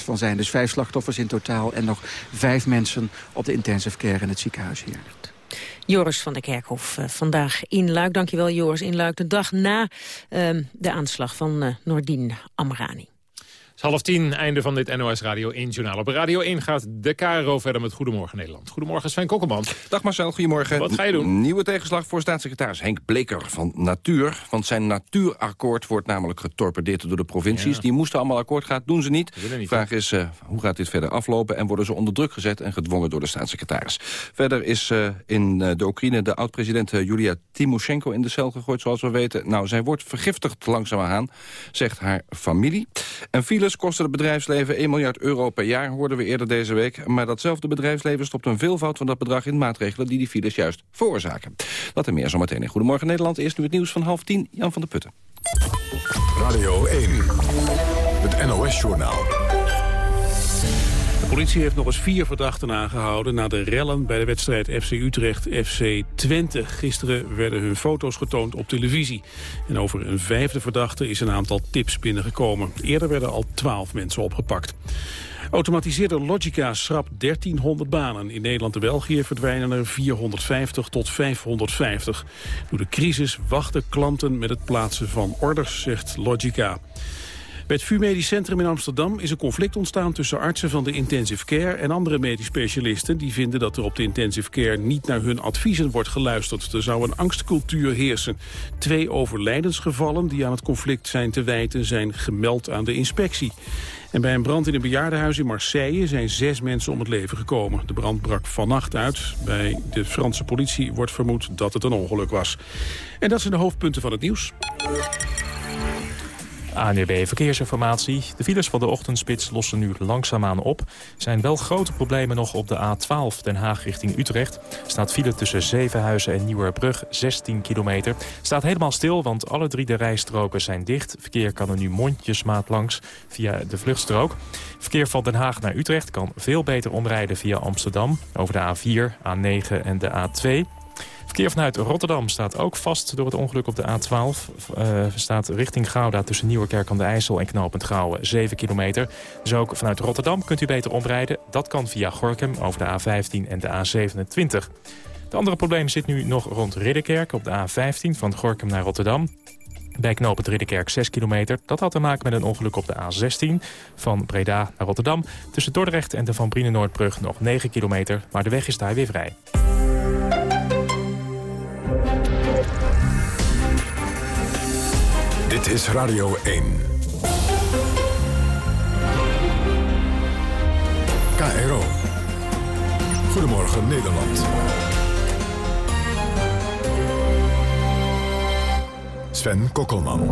van zijn, Dus vijf slachtoffers in totaal en nog vijf mensen op de intensive care in het ziekenhuis hier. Joris van der Kerkhof, vandaag in Luik. Dankjewel Joris in Luik, de dag na uh, de aanslag van Nordin Amrani half tien, einde van dit NOS Radio 1 journaal. Op Radio 1 gaat de KRO verder met Goedemorgen Nederland. Goedemorgen Sven Kokkelman. Dag Marcel, goedemorgen. Wat ga je doen? Nieuwe tegenslag voor staatssecretaris Henk Bleker van Natuur. Want zijn natuurakkoord wordt namelijk getorpedeerd door de provincies. Die moesten allemaal akkoord gaan, doen ze niet. De vraag is, uh, hoe gaat dit verder aflopen? En worden ze onder druk gezet en gedwongen door de staatssecretaris? Verder is uh, in uh, de Oekraïne de oud-president Julia Timoshenko in de cel gegooid, zoals we weten. Nou, zij wordt vergiftigd langzaamaan, zegt haar familie. En files kosten het bedrijfsleven 1 miljard euro per jaar, hoorden we eerder deze week. Maar datzelfde bedrijfsleven stopt een veelvoud van dat bedrag in maatregelen die die files juist veroorzaken. Dat en meer zometeen in Goedemorgen Nederland. Eerst nu het nieuws van half tien, Jan van der Putten. Radio 1, het NOS-journaal politie heeft nog eens vier verdachten aangehouden... na de rellen bij de wedstrijd FC Utrecht-FC Twente. Gisteren werden hun foto's getoond op televisie. En over een vijfde verdachte is een aantal tips binnengekomen. Eerder werden al twaalf mensen opgepakt. Automatiseerde Logica schrapt 1300 banen. In Nederland en België verdwijnen er 450 tot 550. Door de crisis wachten klanten met het plaatsen van orders, zegt Logica. Bij het VU Medisch Centrum in Amsterdam is een conflict ontstaan tussen artsen van de intensive care en andere medisch specialisten die vinden dat er op de intensive care niet naar hun adviezen wordt geluisterd. Er zou een angstcultuur heersen. Twee overlijdensgevallen die aan het conflict zijn te wijten zijn gemeld aan de inspectie. En bij een brand in een bejaardenhuis in Marseille zijn zes mensen om het leven gekomen. De brand brak vannacht uit. Bij de Franse politie wordt vermoed dat het een ongeluk was. En dat zijn de hoofdpunten van het nieuws. ANWB Verkeersinformatie. De files van de ochtendspits lossen nu langzaamaan op. Zijn wel grote problemen nog op de A12 Den Haag richting Utrecht. Staat file tussen Zevenhuizen en Nieuwerbrug, 16 kilometer. Staat helemaal stil, want alle drie de rijstroken zijn dicht. Verkeer kan er nu mondjesmaat langs via de vluchtstrook. Verkeer van Den Haag naar Utrecht kan veel beter omrijden via Amsterdam... over de A4, A9 en de A2... Verkeer vanuit Rotterdam staat ook vast door het ongeluk op de A12. Uh, eh, staat richting Gouda tussen Nieuwerkerk aan de IJssel en Knopend Gouwen 7 kilometer. Dus ook vanuit Rotterdam kunt u beter omrijden. Dat kan via Gorkum over de A15 en de A27. De andere probleem zit nu nog rond Ridderkerk op de A15 van Gorkum naar Rotterdam. Bij knooppunt Ridderkerk 6 kilometer. Dat had te maken met een ongeluk op de A16 van Breda naar Rotterdam. Tussen Dordrecht en de Van Brienen-Noordbrug nog 9 kilometer, maar de weg is daar weer vrij. Dit is Radio 1. KRO. Goedemorgen Nederland. Sven Kokkelman.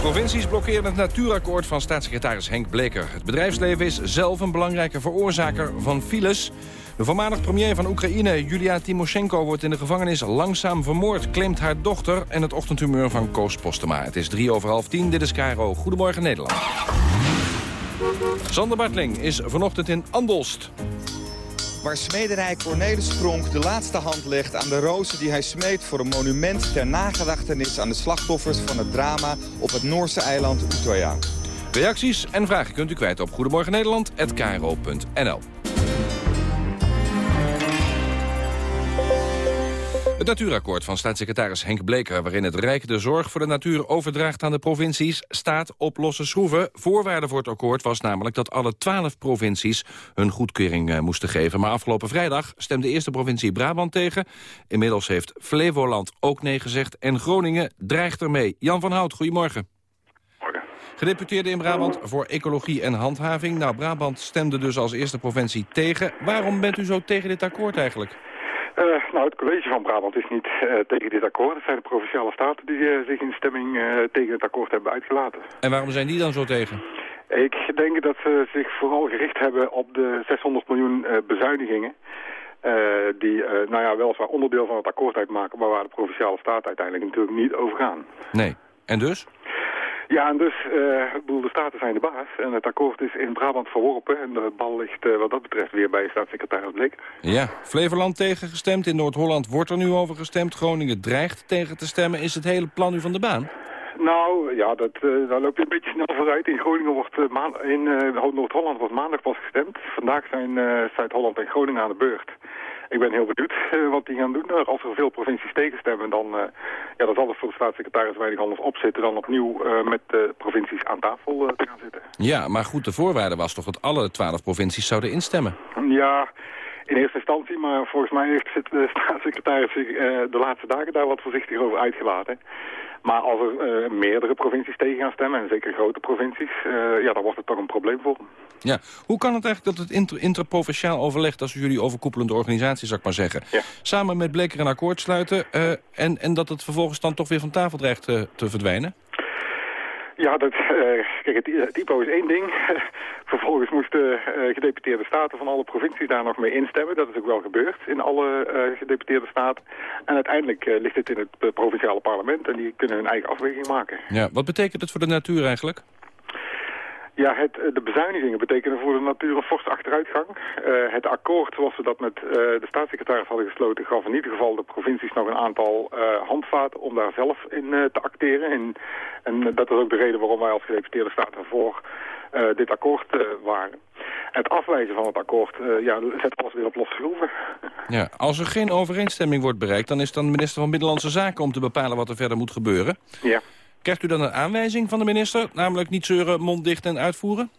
Provincies blokkeren het natuurakkoord van staatssecretaris Henk Bleker. Het bedrijfsleven is zelf een belangrijke veroorzaker van files... De voormalig premier van Oekraïne, Julia Timoshenko, wordt in de gevangenis langzaam vermoord, claimt haar dochter en het ochtendhumeur van Koos Postema. Het is drie over half tien, dit is Caro. Goedemorgen Nederland. Sander Bartling is vanochtend in Andelst. Waar smederij Cornelis Pronk de laatste hand legt aan de rozen die hij smeet... voor een monument ter nagedachtenis aan de slachtoffers van het drama op het Noorse eiland Utøya. Reacties en vragen kunt u kwijt op Goedemorgen Het natuurakkoord van staatssecretaris Henk Bleker... waarin het Rijk de zorg voor de natuur overdraagt aan de provincies... staat op losse schroeven. Voorwaarde voor het akkoord was namelijk dat alle twaalf provincies... hun goedkeuring eh, moesten geven. Maar afgelopen vrijdag stemde de eerste provincie Brabant tegen. Inmiddels heeft Flevoland ook nee gezegd. En Groningen dreigt ermee. Jan van Hout, goedemorgen. Gedeputeerde in Brabant voor ecologie en handhaving. Nou, Brabant stemde dus als eerste provincie tegen. Waarom bent u zo tegen dit akkoord eigenlijk? Uh, nou, het college van Brabant is niet uh, tegen dit akkoord. Het zijn de Provinciale Staten die uh, zich in stemming tegen het akkoord hebben uitgelaten. En waarom zijn die dan zo tegen? Ik denk dat ze zich vooral gericht hebben op de 600 miljoen bezuinigingen. die, nou ja, weliswaar onderdeel van het akkoord uitmaken, maar waar de Provinciale Staten uiteindelijk natuurlijk niet over gaan. Nee. En dus? Ja, en dus, uh, ik bedoel, de Staten zijn de baas. En het akkoord is in Brabant verworpen. En de bal ligt uh, wat dat betreft weer bij staatssecretaris Bleker. Ja, Flevoland tegengestemd. In Noord-Holland wordt er nu over gestemd. Groningen dreigt tegen te stemmen. Is het hele plan nu van de baan? Nou, ja, dat, uh, daar loopt je een beetje snel vooruit. In Groningen wordt in Noord-Holland wordt maandag pas gestemd. Vandaag zijn Zuid-Holland en Groningen aan de beurt. Ik ben heel benieuwd uh, wat die gaan doen. Uh, als er veel provincies tegenstemmen, dan, uh, ja, dan zal er voor de staatssecretaris weinig anders opzitten... dan opnieuw met de provincies aan tafel te gaan zitten. Ja, maar goed, de voorwaarde was toch dat alle twaalf provincies zouden instemmen? Ja, in eerste instantie, maar volgens mij heeft de staatssecretaris zich de laatste dagen daar wat voorzichtig over uitgelaten. Maar als er uh, meerdere provincies tegen gaan stemmen, en zeker grote provincies, uh, ja, dan wordt het toch een probleem voor hem. Ja, hoe kan het eigenlijk dat het inter interprovinciaal overleg, als jullie overkoepelende organisatie, zou ik maar zeggen, ja. samen met Bleker een akkoord sluiten uh, en, en dat het vervolgens dan toch weer van tafel dreigt te verdwijnen? Ja, dat, uh, kijk, het, het is één ding. Vervolgens moesten uh, gedeputeerde staten van alle provincies daar nog mee instemmen. Dat is ook wel gebeurd in alle uh, gedeputeerde staten. En uiteindelijk ligt het in het provinciale parlement en die kunnen hun eigen afweging maken. Ja, wat betekent het voor de natuur eigenlijk? Ja, het, de bezuinigingen betekenen voor de natuur een forse achteruitgang. Uh, het akkoord zoals we dat met uh, de staatssecretaris hadden gesloten... gaf in ieder geval de provincies nog een aantal uh, handvaten om daar zelf in te acteren. En, en dat is ook de reden waarom wij als gedeputeerde staten voor dit akkoord waren. Het afwijzen van het akkoord ja, zet alles weer op losse schroeven. Ja, als er geen overeenstemming wordt bereikt... dan is het dan de minister van Binnenlandse Zaken om te bepalen wat er verder moet gebeuren. Ja. Krijgt u dan een aanwijzing van de minister? Namelijk niet zeuren, mond dicht en uitvoeren?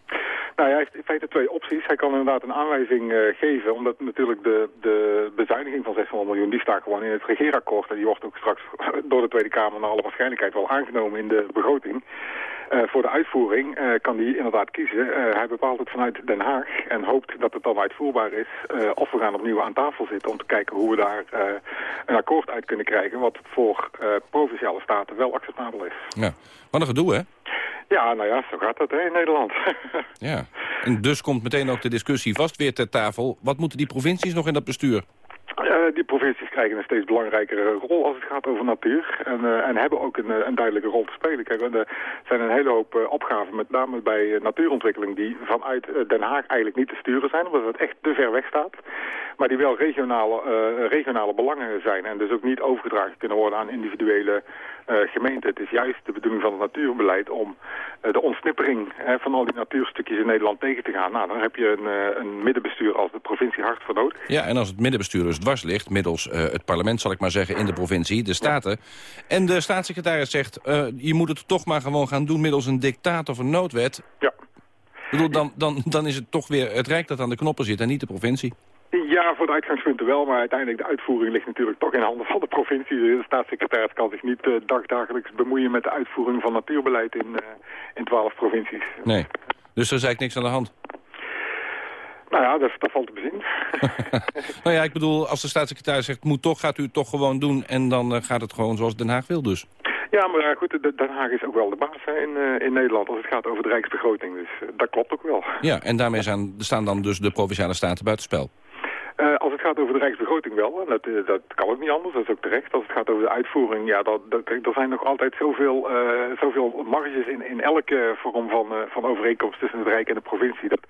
Nou, hij heeft in feite twee opties. Hij kan inderdaad een aanwijzing uh, geven, omdat natuurlijk de, de bezuiniging van 600 miljoen, die staat gewoon in het regeerakkoord. En die wordt ook straks door de Tweede Kamer naar alle waarschijnlijkheid wel aangenomen in de begroting. Uh, voor de uitvoering uh, kan hij inderdaad kiezen. hij bepaalt het vanuit Den Haag en hoopt dat het dan uitvoerbaar is. of we gaan opnieuw aan tafel zitten om te kijken hoe we daar een akkoord uit kunnen krijgen... wat voor provinciale staten wel acceptabel is. Ja, wat een gedoe, hè? Ja, nou ja, zo gaat dat hè, in Nederland. ja, en dus komt meteen ook de discussie vast weer ter tafel. Wat moeten die provincies nog in dat bestuur? Uh, die provincies krijgen een steeds belangrijkere rol als het gaat over natuur. En, uh, en hebben ook een, een, duidelijke rol te spelen. Kijk, er zijn een hele hoop opgaven, met name bij natuurontwikkeling... die vanuit Den Haag eigenlijk niet te sturen zijn, omdat het echt te ver weg staat. Maar die wel regionale, regionale belangen zijn en dus ook niet overgedragen kunnen worden aan individuele gemeenten. Het is juist de bedoeling van het natuurbeleid om de ontsnippering van al die natuurstukjes in Nederland tegen te gaan. Nou, dan heb je een, een middenbestuur als de provincie hard voor nodig. Ja, en als het middenbestuur dus dwars ligt, middels het parlement zal ik maar zeggen, in de provincie, de staten. En de staatssecretaris zegt, je moet het toch maar gewoon gaan doen middels een dictaat of een noodwet. Ja. Ik bedoel, dan, dan, dan is het toch weer het Rijk dat aan de knoppen zit en niet de provincie. Ja, voor de uitgangspunten wel, maar uiteindelijk de uitvoering ligt natuurlijk toch in handen van de provincie. De staatssecretaris kan zich niet uh, dagdagelijks bemoeien met de uitvoering van natuurbeleid in, in 12 provincies. Nee, dus er is eigenlijk niks aan de hand. Nou ja, dat, dat valt te bezien. nou ja, ik bedoel, als de staatssecretaris zegt, moet toch, gaat u het toch gewoon doen... en dan uh, gaat het gewoon zoals Den Haag wil dus. Ja, maar uh, goed, Den Haag is ook wel de baas hè, in, uh, in Nederland als het gaat over de rijksbegroting. Dus dat klopt ook wel. Ja, en daarmee zijn, staan dan dus de Provinciale Staten buitenspel. Uh, als het gaat over de Rijksbegroting wel, en dat, uh, dat kan ook niet anders, dat is ook terecht. Als het gaat over de uitvoering, ja, dat, dat, er zijn nog altijd zoveel, uh, zoveel marges in, in elke vorm van, van overeenkomst tussen het Rijk en de provincie. Dat,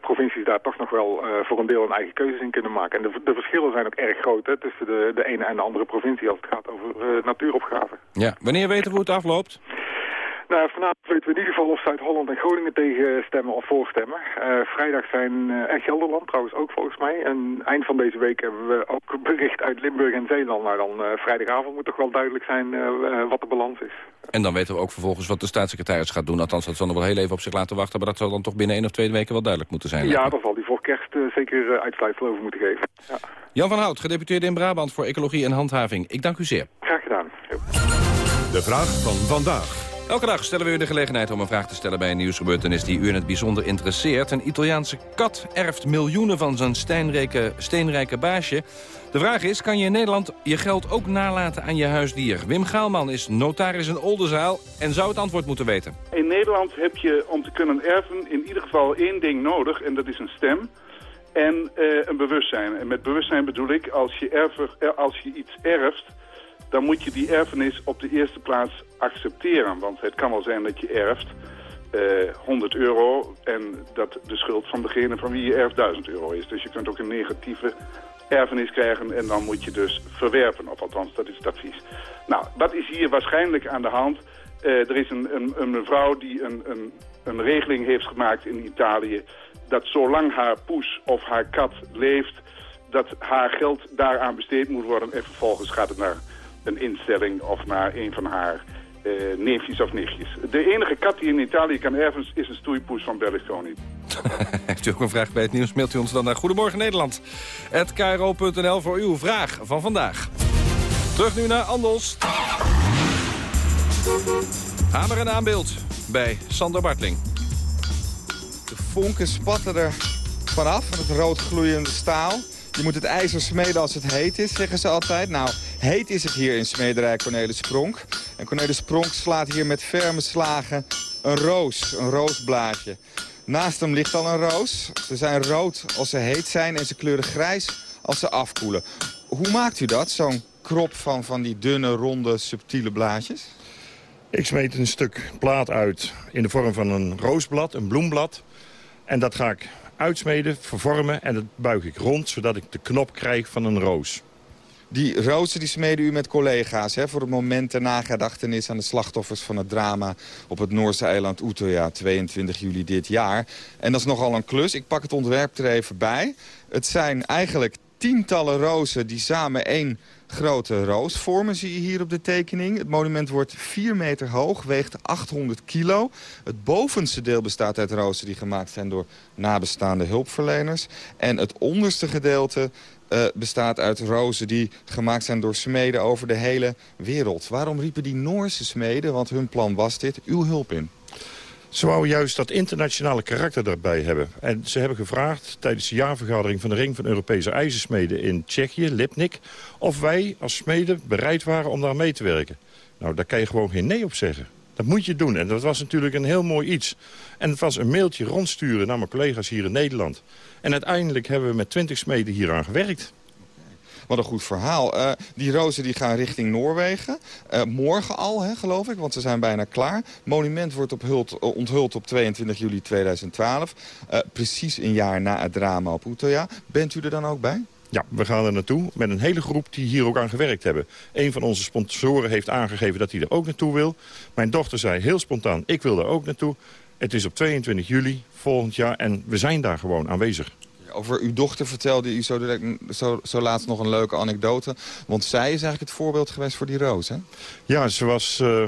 provincies daar toch nog wel voor een deel een eigen keuzes in kunnen maken. En de, de verschillen zijn ook erg groot hè, tussen de, de ene en de andere provincie als het gaat over natuuropgaven. Ja, wanneer weten we hoe het afloopt? Nou, vanavond weten we in ieder geval of Zuid-Holland en Groningen tegenstemmen of voorstemmen. Uh, vrijdag zijn, uh, en Gelderland trouwens ook volgens mij. En eind van deze week hebben we ook bericht uit Limburg en Zeeland. Nou, dan uh, vrijdagavond moet toch wel duidelijk zijn wat de balans is. En dan weten we ook vervolgens wat de staatssecretaris gaat doen. Althans, dat zal nog wel heel even op zich laten wachten. Maar dat zal dan toch binnen één of twee weken wel duidelijk moeten zijn. Ja, daar zal hij voor kerst zeker uitsluitsel over moeten geven. Ja. Jan van Hout, gedeputeerde in Brabant voor Ecologie en Handhaving. Ik dank u zeer. Graag gedaan. De vraag van vandaag. Elke dag stellen we u de gelegenheid om een vraag te stellen bij een nieuwsgebeurtenis die u in het bijzonder interesseert. Een Italiaanse kat erft miljoenen van zijn steenrijke, steenrijke baasje. De vraag is, kan je in Nederland je geld ook nalaten aan je huisdier? Wim Gaalman is notaris in Oldenzaal en zou het antwoord moeten weten. In Nederland heb je om te kunnen erven in ieder geval één ding nodig en dat is een stem en uh, een bewustzijn. En met bewustzijn bedoel ik, als je, erver, als je iets erft dan moet je die erfenis op de eerste plaats accepteren. Want het kan wel zijn dat je erft uh, eh, 100 euro en dat de schuld van degene van wie je erft 1000 euro is. Dus je kunt ook een negatieve erfenis krijgen en dan moet je dus verwerpen. Of althans, dat is het advies. Nou, dat is hier waarschijnlijk aan de hand. Uh, er is een, een, een mevrouw die een, een, een regeling heeft gemaakt in Italië... dat zolang haar poes of haar kat leeft... dat haar geld daaraan besteed moet worden en vervolgens gaat het naar een instelling of naar een van haar uh, neefjes of nichtjes. De enige kat die in Italië kan erven is een stoeipoes van Berlusconi. Heeft u ook een vraag bij het nieuws, mailt u ons dan naar Goedemorgen Nederland. KRO.nl voor uw vraag van vandaag. Terug nu naar Anders. Hamer en aanbeeld bij Sander Bartling. De vonken spatten er vanaf, van het rood gloeiende staal. Je moet het ijzer smeden als het heet is, zeggen ze altijd. Nou, heet is het hier in smederij Cornelis Pronk. En Cornelis Pronk slaat hier met ferme slagen een roos, een roosblaadje. Naast hem ligt al een roos. Ze zijn rood als ze heet zijn en ze kleuren grijs als ze afkoelen. Hoe maakt u dat, zo'n krop van, van die dunne, ronde, subtiele blaadjes? Ik smeet een stuk plaat uit in de vorm van een roosblad, een bloemblad. En dat ga ik uitsmeden, vervormen en dat buig ik rond... zodat ik de knop krijg van een roos. Die rozen die smeden u met collega's hè, voor het moment ter nagedachtenis aan de slachtoffers van het drama op het Noorse eiland Utøya, 22 juli dit jaar. En dat is nogal een klus. Ik pak het ontwerp er even bij. Het zijn eigenlijk tientallen rozen die samen één grote roos vormen, zie je hier op de tekening. Het monument wordt 4 meter hoog, weegt 800 kilo. Het bovenste deel bestaat uit rozen die gemaakt zijn door nabestaande hulpverleners. En het onderste gedeelte uh, bestaat uit rozen die gemaakt zijn door smeden over de hele wereld. Waarom riepen die Noorse smeden, want hun plan was dit, uw hulp in? Ze wouden juist dat internationale karakter daarbij hebben. En ze hebben gevraagd tijdens de jaarvergadering van de Ring van Europese IJzersmeden in Tsjechië, Lipnik, of wij als smeden bereid waren om daar mee te werken. Nou, daar kan je gewoon geen nee op zeggen. Dat moet je doen. En dat was natuurlijk een heel mooi iets. En het was een mailtje rondsturen naar mijn collega's hier in Nederland. En uiteindelijk hebben we met twintig smeden hier aan gewerkt. Wat een goed verhaal. Uh, die rozen die gaan richting Noorwegen. Uh, morgen al, hè, geloof ik, want ze zijn bijna klaar. Monument wordt uh, onthuld op 22 juli 2012. precies een jaar na het drama op Utøya. Bent u er dan ook bij? Ja, we gaan er naartoe met een hele groep die hier ook aan gewerkt hebben. Een van onze sponsoren heeft aangegeven dat hij er ook naartoe wil. Mijn dochter zei heel spontaan, ik wil er ook naartoe. Het is op 22 juli volgend jaar en we zijn daar gewoon aanwezig. Over uw dochter vertelde u zo, direct, zo, zo laatst nog een leuke anekdote. Want zij is eigenlijk het voorbeeld geweest voor die roos, hè? Ja, ze was uh,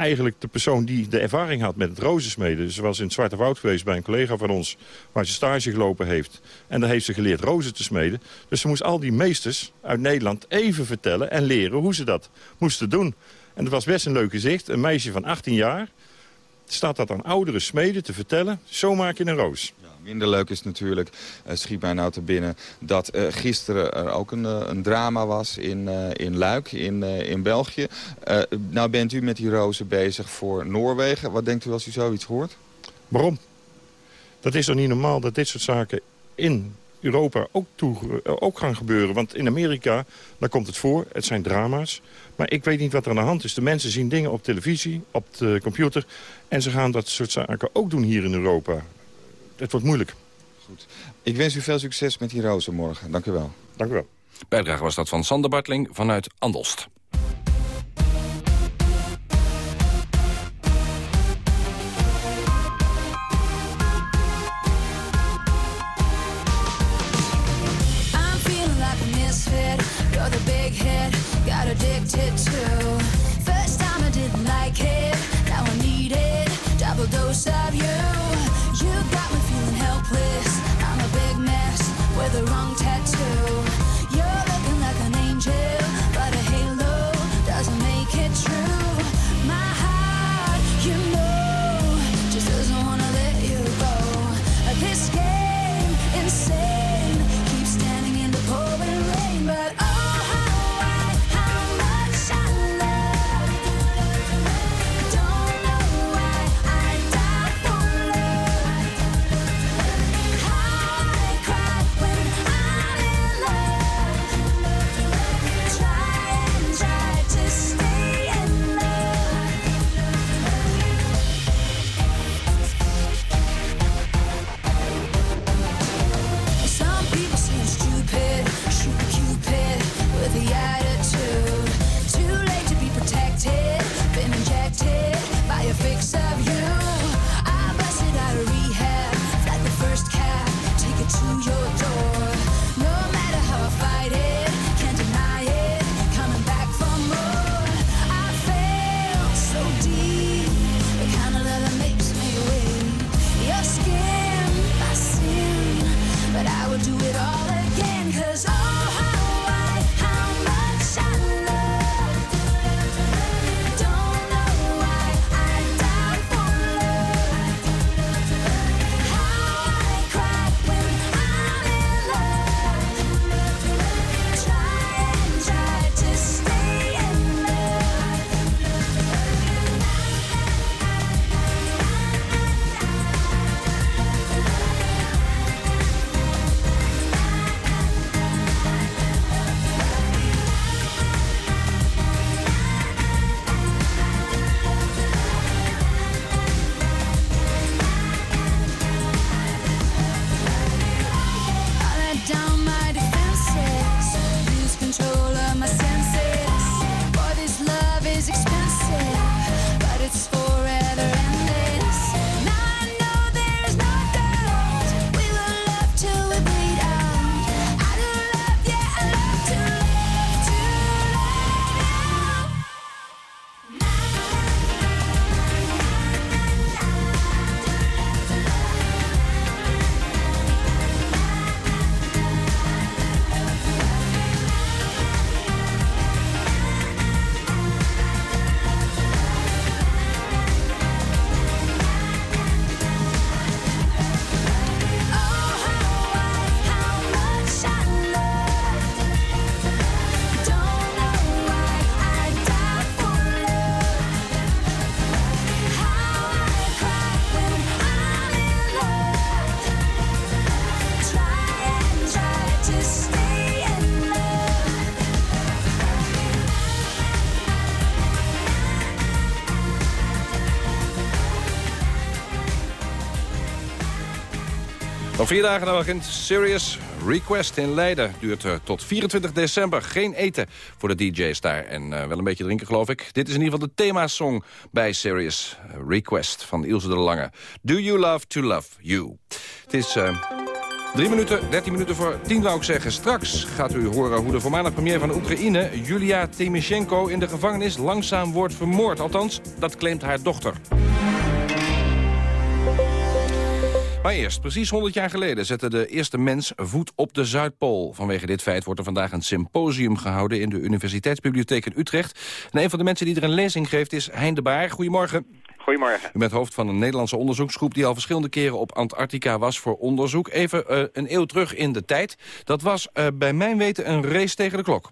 eigenlijk de persoon die de ervaring had met het rozensmeden. Ze was in het Zwarte Woud geweest bij een collega van ons... waar ze stage gelopen heeft. En daar heeft ze geleerd rozen te smeden. Dus ze moest al die meesters uit Nederland even vertellen en leren hoe ze dat moesten doen. En het was best een leuk gezicht. Een meisje van 18 jaar staat dat aan oudere smeden te vertellen. Zo maak je een roos. Minder leuk is natuurlijk, uh, schiet mij nou te binnen... dat uh, gisteren er ook een, uh, een drama was in, in Luik, in, in België. nou bent u met die rozen bezig voor Noorwegen. Wat denkt u als u zoiets hoort? Waarom? Dat is toch niet normaal dat dit soort zaken in Europa ook, toe, ook gaan gebeuren. Want in Amerika, daar komt het voor, het zijn drama's. Maar ik weet niet wat er aan de hand is. De mensen zien dingen op televisie, op de computer... en ze gaan dat soort zaken ook doen hier in Europa. Het wordt moeilijk. Goed. Ik wens u veel succes met die rozen morgen. Dank u wel. Dank u wel. Bijdrage was dat van Sander Bartling vanuit Andelst. Nog vier dagen dan begint Serious Request in Leiden. Duurt uh, tot 24 december. Geen eten voor de DJ's daar. En uh, wel een beetje drinken, geloof ik. Dit is in ieder geval de themasong bij Serious Request van Ilse de Lange. Do You Love To Love You. Het is... Uh, Drie minuten, 13 minuten voor tien wou ik zeggen. Straks gaat u horen hoe de voormalig premier van Oekraïne... Julia Timoshenko in de gevangenis langzaam wordt vermoord. Althans, dat claimt haar dochter. Maar eerst, precies 100 jaar geleden zette de eerste mens voet op de Zuidpool. Vanwege dit feit wordt er vandaag een symposium gehouden in de Universiteitsbibliotheek in Utrecht. En een van de mensen die er een lezing geeft is Hein de Baar. Goedemorgen. Goedemorgen. U bent hoofd van een Nederlandse onderzoeksgroep... die al verschillende keren op Antarctica was voor onderzoek. Even uh, een eeuw terug in de tijd. Dat was uh, bij mijn weten een race tegen de klok.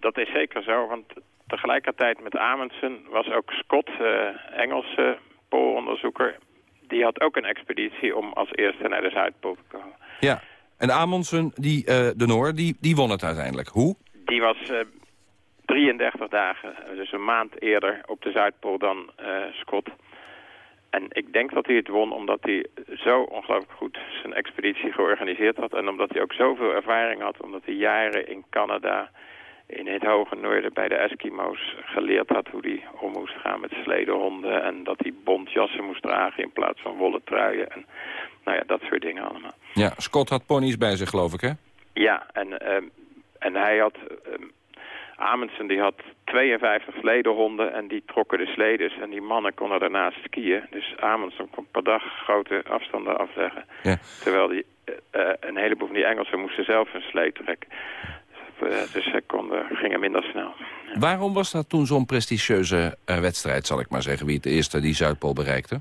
Dat is zeker zo, want tegelijkertijd met Amundsen was ook Scott, uh, Engelse poolonderzoeker... die had ook een expeditie om als eerste naar de Zuidpool te komen. Ja, en Amundsen, die, de Noor, die, die won het uiteindelijk. Hoe? Die was 33 dagen, dus een maand eerder op de Zuidpool dan uh, Scott. En ik denk dat hij het won omdat hij zo ongelooflijk goed zijn expeditie georganiseerd had. En omdat hij ook zoveel ervaring had, omdat hij jaren in Canada, in het hoge noorden bij de Eskimo's geleerd had hoe hij om moest gaan met sledehonden. En dat hij bontjassen moest dragen in plaats van wollen truien. En nou ja, dat soort dingen allemaal. Ja, Scott had ponies bij zich geloof ik hè? Ja, en, uh, en hij had... Uh, Amundsen die had 52 sledehonden en die trokken de sledes. En die mannen konden daarnaast skiën. Dus Amundsen kon per dag grote afstanden afleggen. Ja. Terwijl die, uh, een heleboel van die Engelsen moesten zelf een slee trekken. Dus, dus ze konden, gingen minder snel. Ja. Waarom was dat toen zo'n prestigieuze uh, wedstrijd, zal ik maar zeggen... wie het eerste die Zuidpool bereikte?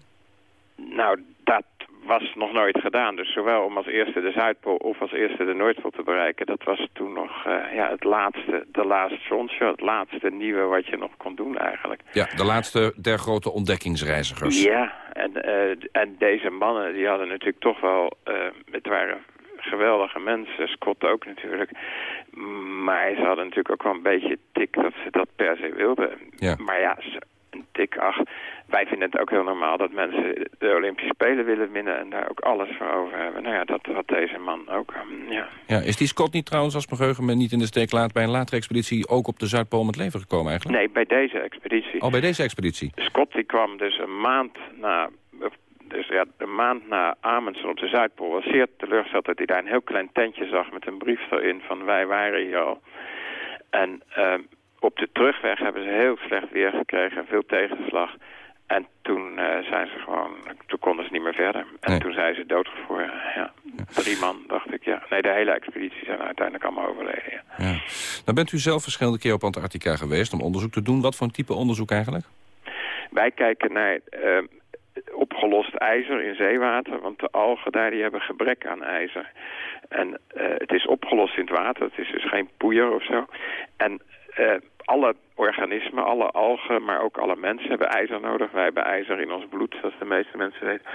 Nou, dat was nog nooit gedaan. Dus zowel om als eerste de Zuidpool of als eerste de Noordpool te bereiken... dat was toen nog uh, ja, het laatste, de laatste frontier, het laatste nieuwe wat je nog kon doen eigenlijk. Ja, de laatste der grote ontdekkingsreizigers. Ja, en, uh, en deze mannen die hadden natuurlijk toch wel... Uh, het waren geweldige mensen, Scott ook natuurlijk. Maar ze hadden natuurlijk ook wel een beetje tik dat ze dat per se wilden. Ja. Maar ja, een tik acht. Wij vinden het ook heel normaal dat mensen de Olympische Spelen willen winnen... en daar ook alles voor over hebben. Nou ja, dat had deze man ook. Um, ja. Ja, is die Scott niet trouwens, als mijn geheugen me niet in de steek laat... bij een latere expeditie ook op de Zuidpool met leven gekomen eigenlijk? Nee, bij deze expeditie. Oh, bij deze expeditie? Scott die kwam dus een maand na... Dus ja, een maand na Amundsen op de Zuidpool was zeer teleurgesteld dat hij daar een heel klein tentje zag met een brief erin van wij waren hier al. En uh, op de terugweg hebben ze heel slecht weer gekregen, veel tegenslag. En toen uh, zijn ze gewoon, toen konden ze niet meer verder. En Nee. toen zijn ze doodgevroren. Ja. Drie man, dacht ik, ja. Nee, de hele expeditie zijn uiteindelijk allemaal overleden, ja. Ja. Nou bent u zelf verschillende keer op Antarctica geweest om onderzoek te doen. Wat voor een type onderzoek eigenlijk? Wij kijken naar uh, opgelost ijzer in zeewater, want de algen daar die hebben gebrek aan ijzer. En uh, het is opgelost in het water, het is dus geen poeier of zo. En uh, alle organismen, alle algen, maar ook alle mensen hebben ijzer nodig. Wij hebben ijzer in ons bloed, zoals de meeste mensen weten.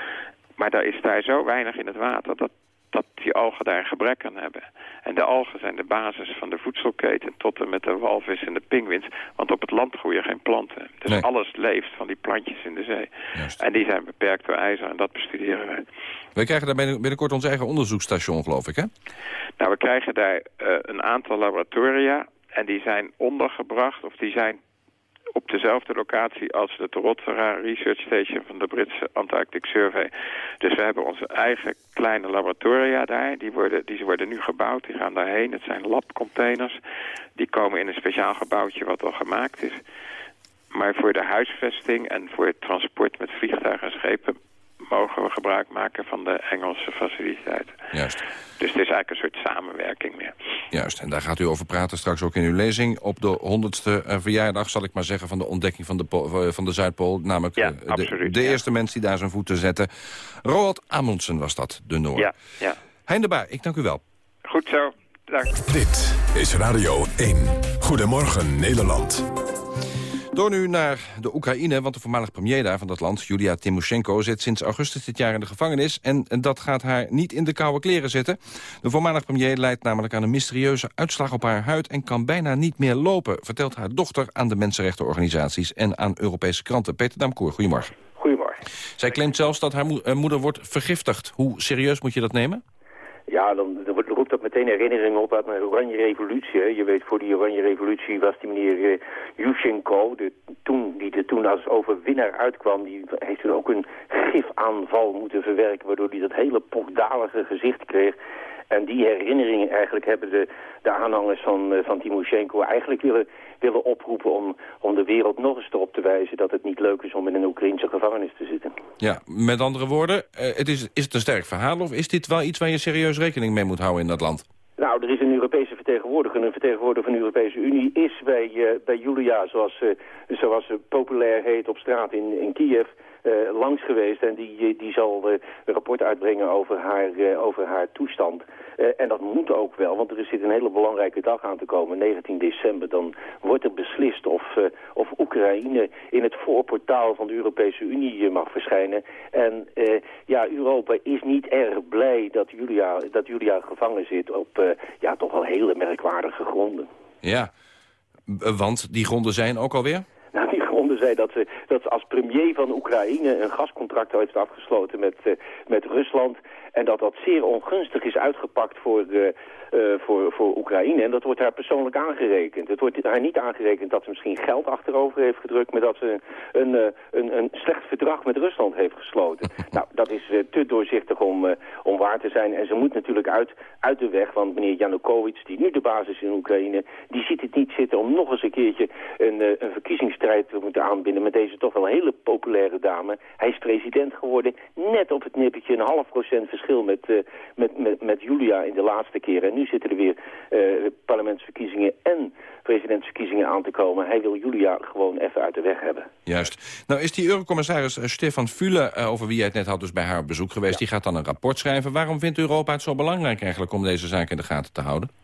Maar daar is daar zo weinig in het water dat, dat die algen daar gebrek aan hebben. En de algen zijn de basis van de voedselketen tot en met de walvis en de pinguïns. Want op het land groeien geen planten. Dus Nee. alles leeft van die plantjes in de zee. En die zijn beperkt door ijzer en dat bestuderen wij. Wij krijgen daar binnen- binnenkort ons eigen onderzoeksstation, geloof ik, hè? Nou, we krijgen daar uh, een aantal laboratoria en die zijn ondergebracht of die zijn op dezelfde locatie als de Rotterdam Research Station van de Britse Antarctic Survey. Dus we hebben onze eigen kleine laboratoria daar. Die worden, die worden nu gebouwd, die gaan daarheen. Het zijn labcontainers. Die komen in een speciaal gebouwtje wat al gemaakt is. Maar voor de huisvesting en voor het transport met vliegtuigen en schepen mogen we gebruik maken van de Engelse faciliteiten. Juist. Dus het is eigenlijk een soort samenwerking meer. Juist, en daar gaat u over praten straks ook in uw lezing. Op de honderdste eh, verjaardag, zal ik maar zeggen, van de ontdekking van de, eh, van de Zuidpool. Namelijk Ja, eh, de, absoluut, de ja. eerste mens die daar zijn voeten zette. Roald Amundsen was dat, de Noor. Ja, ja. Hein de Baar, ik dank u wel. Goed zo. Dank. Dit is Radio 1. Goedemorgen Nederland. Door nu naar de Oekraïne, want de voormalig premier daar van dat land... Julia Timoshenko zit sinds augustus dit jaar in de gevangenis... en dat gaat haar niet in de koude kleren zitten. De voormalig premier leidt namelijk aan een mysterieuze uitslag op haar huid... en kan bijna niet meer lopen, vertelt haar dochter aan de mensenrechtenorganisaties... en aan Europese kranten. Peter Damkoer, goedemorgen. Goedemorgen. Zij claimt zelfs dat haar eh, moeder wordt vergiftigd. Hoe serieus moet je dat nemen? Ja, dan, roept dat meteen herinneringen op uit mijn Oranje Revolutie. Je weet, voor die Oranje Revolutie was die meneer uh, Yushchenko, de, toen, die er toen als overwinnaar uitkwam, die heeft toen ook een gifaanval moeten verwerken, waardoor hij dat hele pokdalige gezicht kreeg. En die herinneringen eigenlijk hebben de, de aanhangers van, uh, van Timoshenko eigenlijk willen, willen oproepen om, om de wereld nog eens erop te wijzen dat het niet leuk is om in een Oekraïnse gevangenis te zitten. Ja, met andere woorden, uh, het is, is het een sterk verhaal of is dit wel iets waar je serieus rekening mee moet houden in dat land? Nou, er is een Europese vertegenwoordiger. Een vertegenwoordiger van de Europese Unie is bij, uh, bij Julia, zoals, uh, zoals ze populair heet op straat in, in Kiev... Uh, langs geweest en die, die zal uh, een rapport uitbrengen over haar, uh, over haar toestand. en dat moet ook wel, want er zit een hele belangrijke dag aan te komen, 19 december. Dan wordt er beslist of, of Oekraïne in het voorportaal van de Europese Unie mag verschijnen. En ja, Europa is niet erg blij dat Julia, dat Julia gevangen zit op ja, toch wel hele merkwaardige gronden. Ja, want die gronden zijn ook alweer? Nou, die gronden zei dat ze, dat ze als premier van Oekraïne een gascontract heeft afgesloten met, uh, met Rusland. En dat dat zeer ongunstig is uitgepakt voor, uh, uh, voor, voor Oekraïne. En dat wordt haar persoonlijk aangerekend. Het wordt haar niet aangerekend dat ze misschien geld achterover heeft gedrukt... maar dat ze een, een, een, een slecht verdrag met Rusland heeft gesloten. nou, dat is te doorzichtig om, om waar te zijn. En ze moet natuurlijk uit, uit de weg, want meneer Janukovic... die nu de basis in Oekraïne, die ziet het niet zitten... om nog eens een keertje een, een verkiezingsstrijd te moeten aanbinden... met deze toch wel hele populaire dame. Hij is president geworden, net op het nippertje... een half procent verschil met, met, met, met Julia in de laatste keer. En nu zitten er weer uh, parlementsverkiezingen en presidentsverkiezingen aan te komen. Hij wil Julia gewoon even uit de weg hebben. Juist. Nou is die eurocommissaris uh, Stefan Füle, over wie jij het net had, dus bij haar op bezoek geweest. Ja. Die gaat dan een rapport schrijven. Waarom vindt Europa het zo belangrijk eigenlijk om deze zaak in de gaten te houden?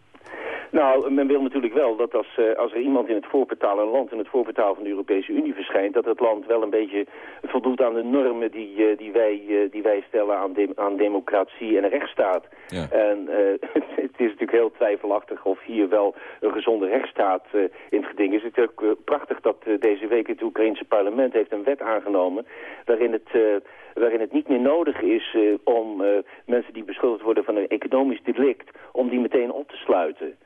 Nou, men wil natuurlijk wel dat als, uh, als er iemand in het voorportaal, een land in het voorportaal van de Europese Unie verschijnt, dat het land wel een beetje voldoet aan de normen die, uh, die, wij, uh, die wij stellen aan, de aan democratie en rechtsstaat. Ja. En het is natuurlijk heel twijfelachtig of hier wel een gezonde rechtsstaat in het geding is. Het is ook prachtig dat deze week het Oekraïnse parlement heeft een wet aangenomen waarin het waarin het niet meer nodig is uh, om uh, mensen die beschuldigd worden van een economisch delict, om die meteen op te sluiten.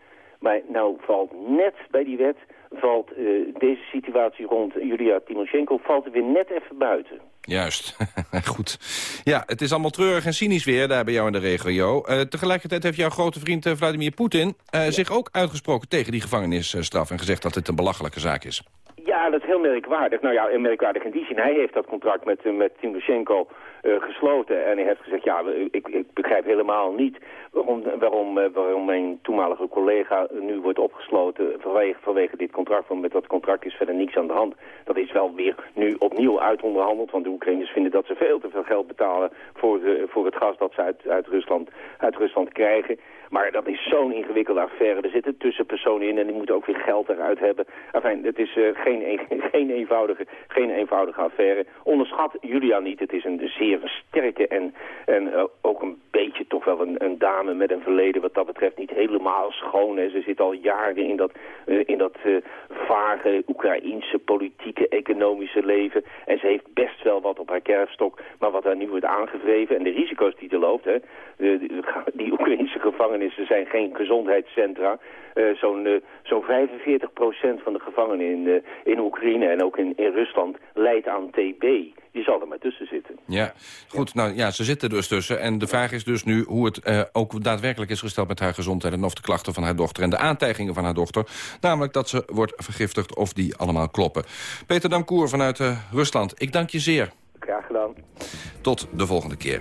Maar nou valt net bij die wet, valt uh, deze situatie rond Julia Timoshenko, valt er weer net even buiten. Juist, goed. Ja, het is allemaal treurig en cynisch weer daar bij jou in de regio. Uh, tegelijkertijd heeft jouw grote vriend uh, Vladimir Poetin uh, ja. zich ook uitgesproken tegen die gevangenisstraf... en gezegd dat het een belachelijke zaak is. Ja, dat is heel merkwaardig. Nou ja, merkwaardig in die zin. Hij heeft dat contract met, met Timoshenko uh, gesloten. En hij heeft gezegd, ja, ik, ik begrijp helemaal niet waarom, waarom, uh, waarom mijn toenmalige collega nu wordt opgesloten vanwege, vanwege dit contract. Want met dat contract is verder niks aan de hand. Dat is wel weer nu opnieuw uitonderhandeld, want de Oekraïners vinden dat ze veel te veel geld betalen voor, uh, voor het gas dat ze uit, uit, Rusland, uit Rusland krijgen. Maar dat is zo'n ingewikkelde affaire. Er zitten tussenpersonen in en die moeten ook weer geld eruit hebben. Enfin, het is uh, geen, een, geen, eenvoudige, geen eenvoudige affaire. Onderschat Julia niet. Het is een zeer sterke en, en uh, ook een beetje toch wel een, een, dame met een verleden wat dat betreft niet helemaal schoon. Hè. Ze zit al jaren in dat, uh, in dat vage Oekraïense politieke, economische leven. En ze heeft best wel wat op haar kerfstok. Maar wat daar nu wordt aangevreven en de risico's die er loopt... Hè, die Oekraïnse gevangenen gevangenissen zijn geen gezondheidscentra. Uh, Zo'n uh, zo 45% van de gevangenen in, uh, in Oekraïne en ook in, in Rusland leidt aan TB. Die zal er maar tussen zitten. Ja, goed. Nou ja, ze zitten dus tussen. En de vraag is dus nu hoe het ook daadwerkelijk is gesteld met haar gezondheid... en of de klachten van haar dochter en de aantijgingen van haar dochter... namelijk dat ze wordt vergiftigd of die allemaal kloppen. Peter Damkoer vanuit Rusland, ik dank je zeer. Graag gedaan. Tot de volgende keer.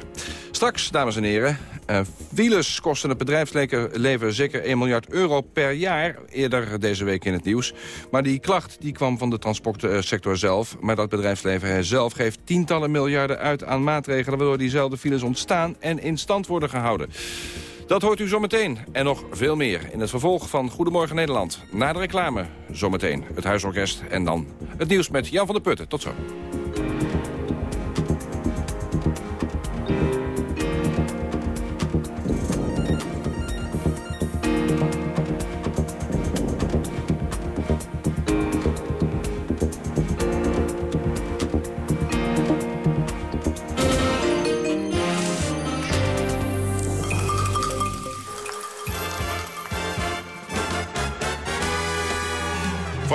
Straks, dames en heren, uh, files kosten het bedrijfsleven zeker 1 miljard euro per jaar. Eerder deze week in het nieuws. Maar die klacht die kwam van de transportsector zelf. Maar dat bedrijfsleven zelf geeft tientallen miljarden uit aan maatregelen... waardoor diezelfde files ontstaan en in stand worden gehouden. Dat hoort u zometeen en nog veel meer in het vervolg van Goedemorgen Nederland. Na de reclame zometeen het Huisorkest en dan het nieuws met Jan van der Putten. Tot zo.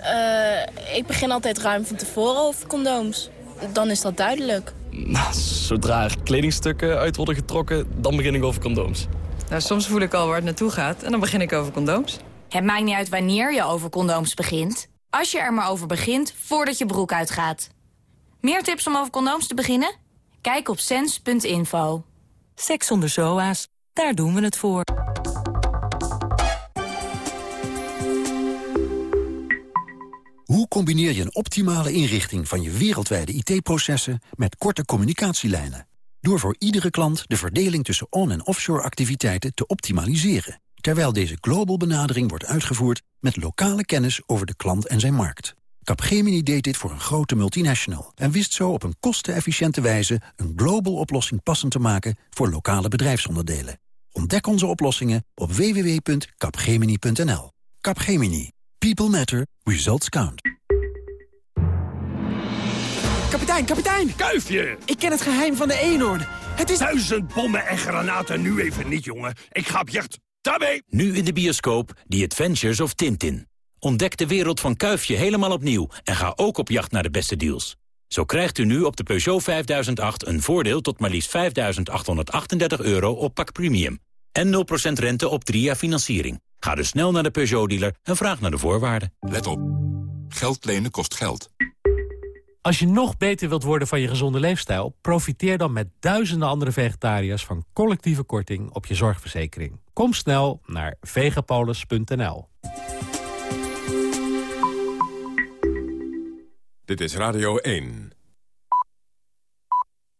Uh, ik begin altijd ruim van tevoren over condooms. Dan is dat duidelijk. Nou, zodra er kledingstukken uit worden getrokken, dan begin ik over condooms. Nou, soms voel ik al waar het naartoe gaat en dan begin ik over condooms. Het maakt niet uit wanneer je over condooms begint. Als je er maar over begint, voordat je broek uitgaat. Meer tips om over condooms te beginnen? Kijk op sens.info. Seks zonder zoa's, daar doen we het voor. Hoe combineer je een optimale inrichting van je wereldwijde IT-processen met korte communicatielijnen? Door voor iedere klant de verdeling tussen on- en offshore activiteiten te optimaliseren. Terwijl deze global benadering wordt uitgevoerd met lokale kennis over de klant en zijn markt. Capgemini deed dit voor een grote multinational en wist zo op een kostenefficiënte wijze een global oplossing passend te maken voor lokale bedrijfsonderdelen. Ontdek onze oplossingen op www.capgemini.nl. Capgemini. People matter. Results count. Kapitein, kapitein! Kuifje! Ik ken het geheim van de eenhoorn. Het is... Duizend bommen en granaten nu even niet, jongen. Ik ga op jacht. Daarmee! Nu in de bioscoop The Adventures of Tintin. Ontdek de wereld van Kuifje helemaal opnieuw en ga ook op jacht naar de beste deals. Zo krijgt u nu op de Peugeot 5008 een voordeel tot maar liefst 5.838 euro op pak premium. En 0% rente op 3 jaar financiering. Ga dus snel naar de Peugeot-dealer en vraag naar de voorwaarden. Let op. Geld lenen kost geld. Als je nog beter wilt worden van je gezonde leefstijl... profiteer dan met duizenden andere vegetariërs... van collectieve korting op je zorgverzekering. Kom snel naar vegapolis.nl. Dit is Radio 1.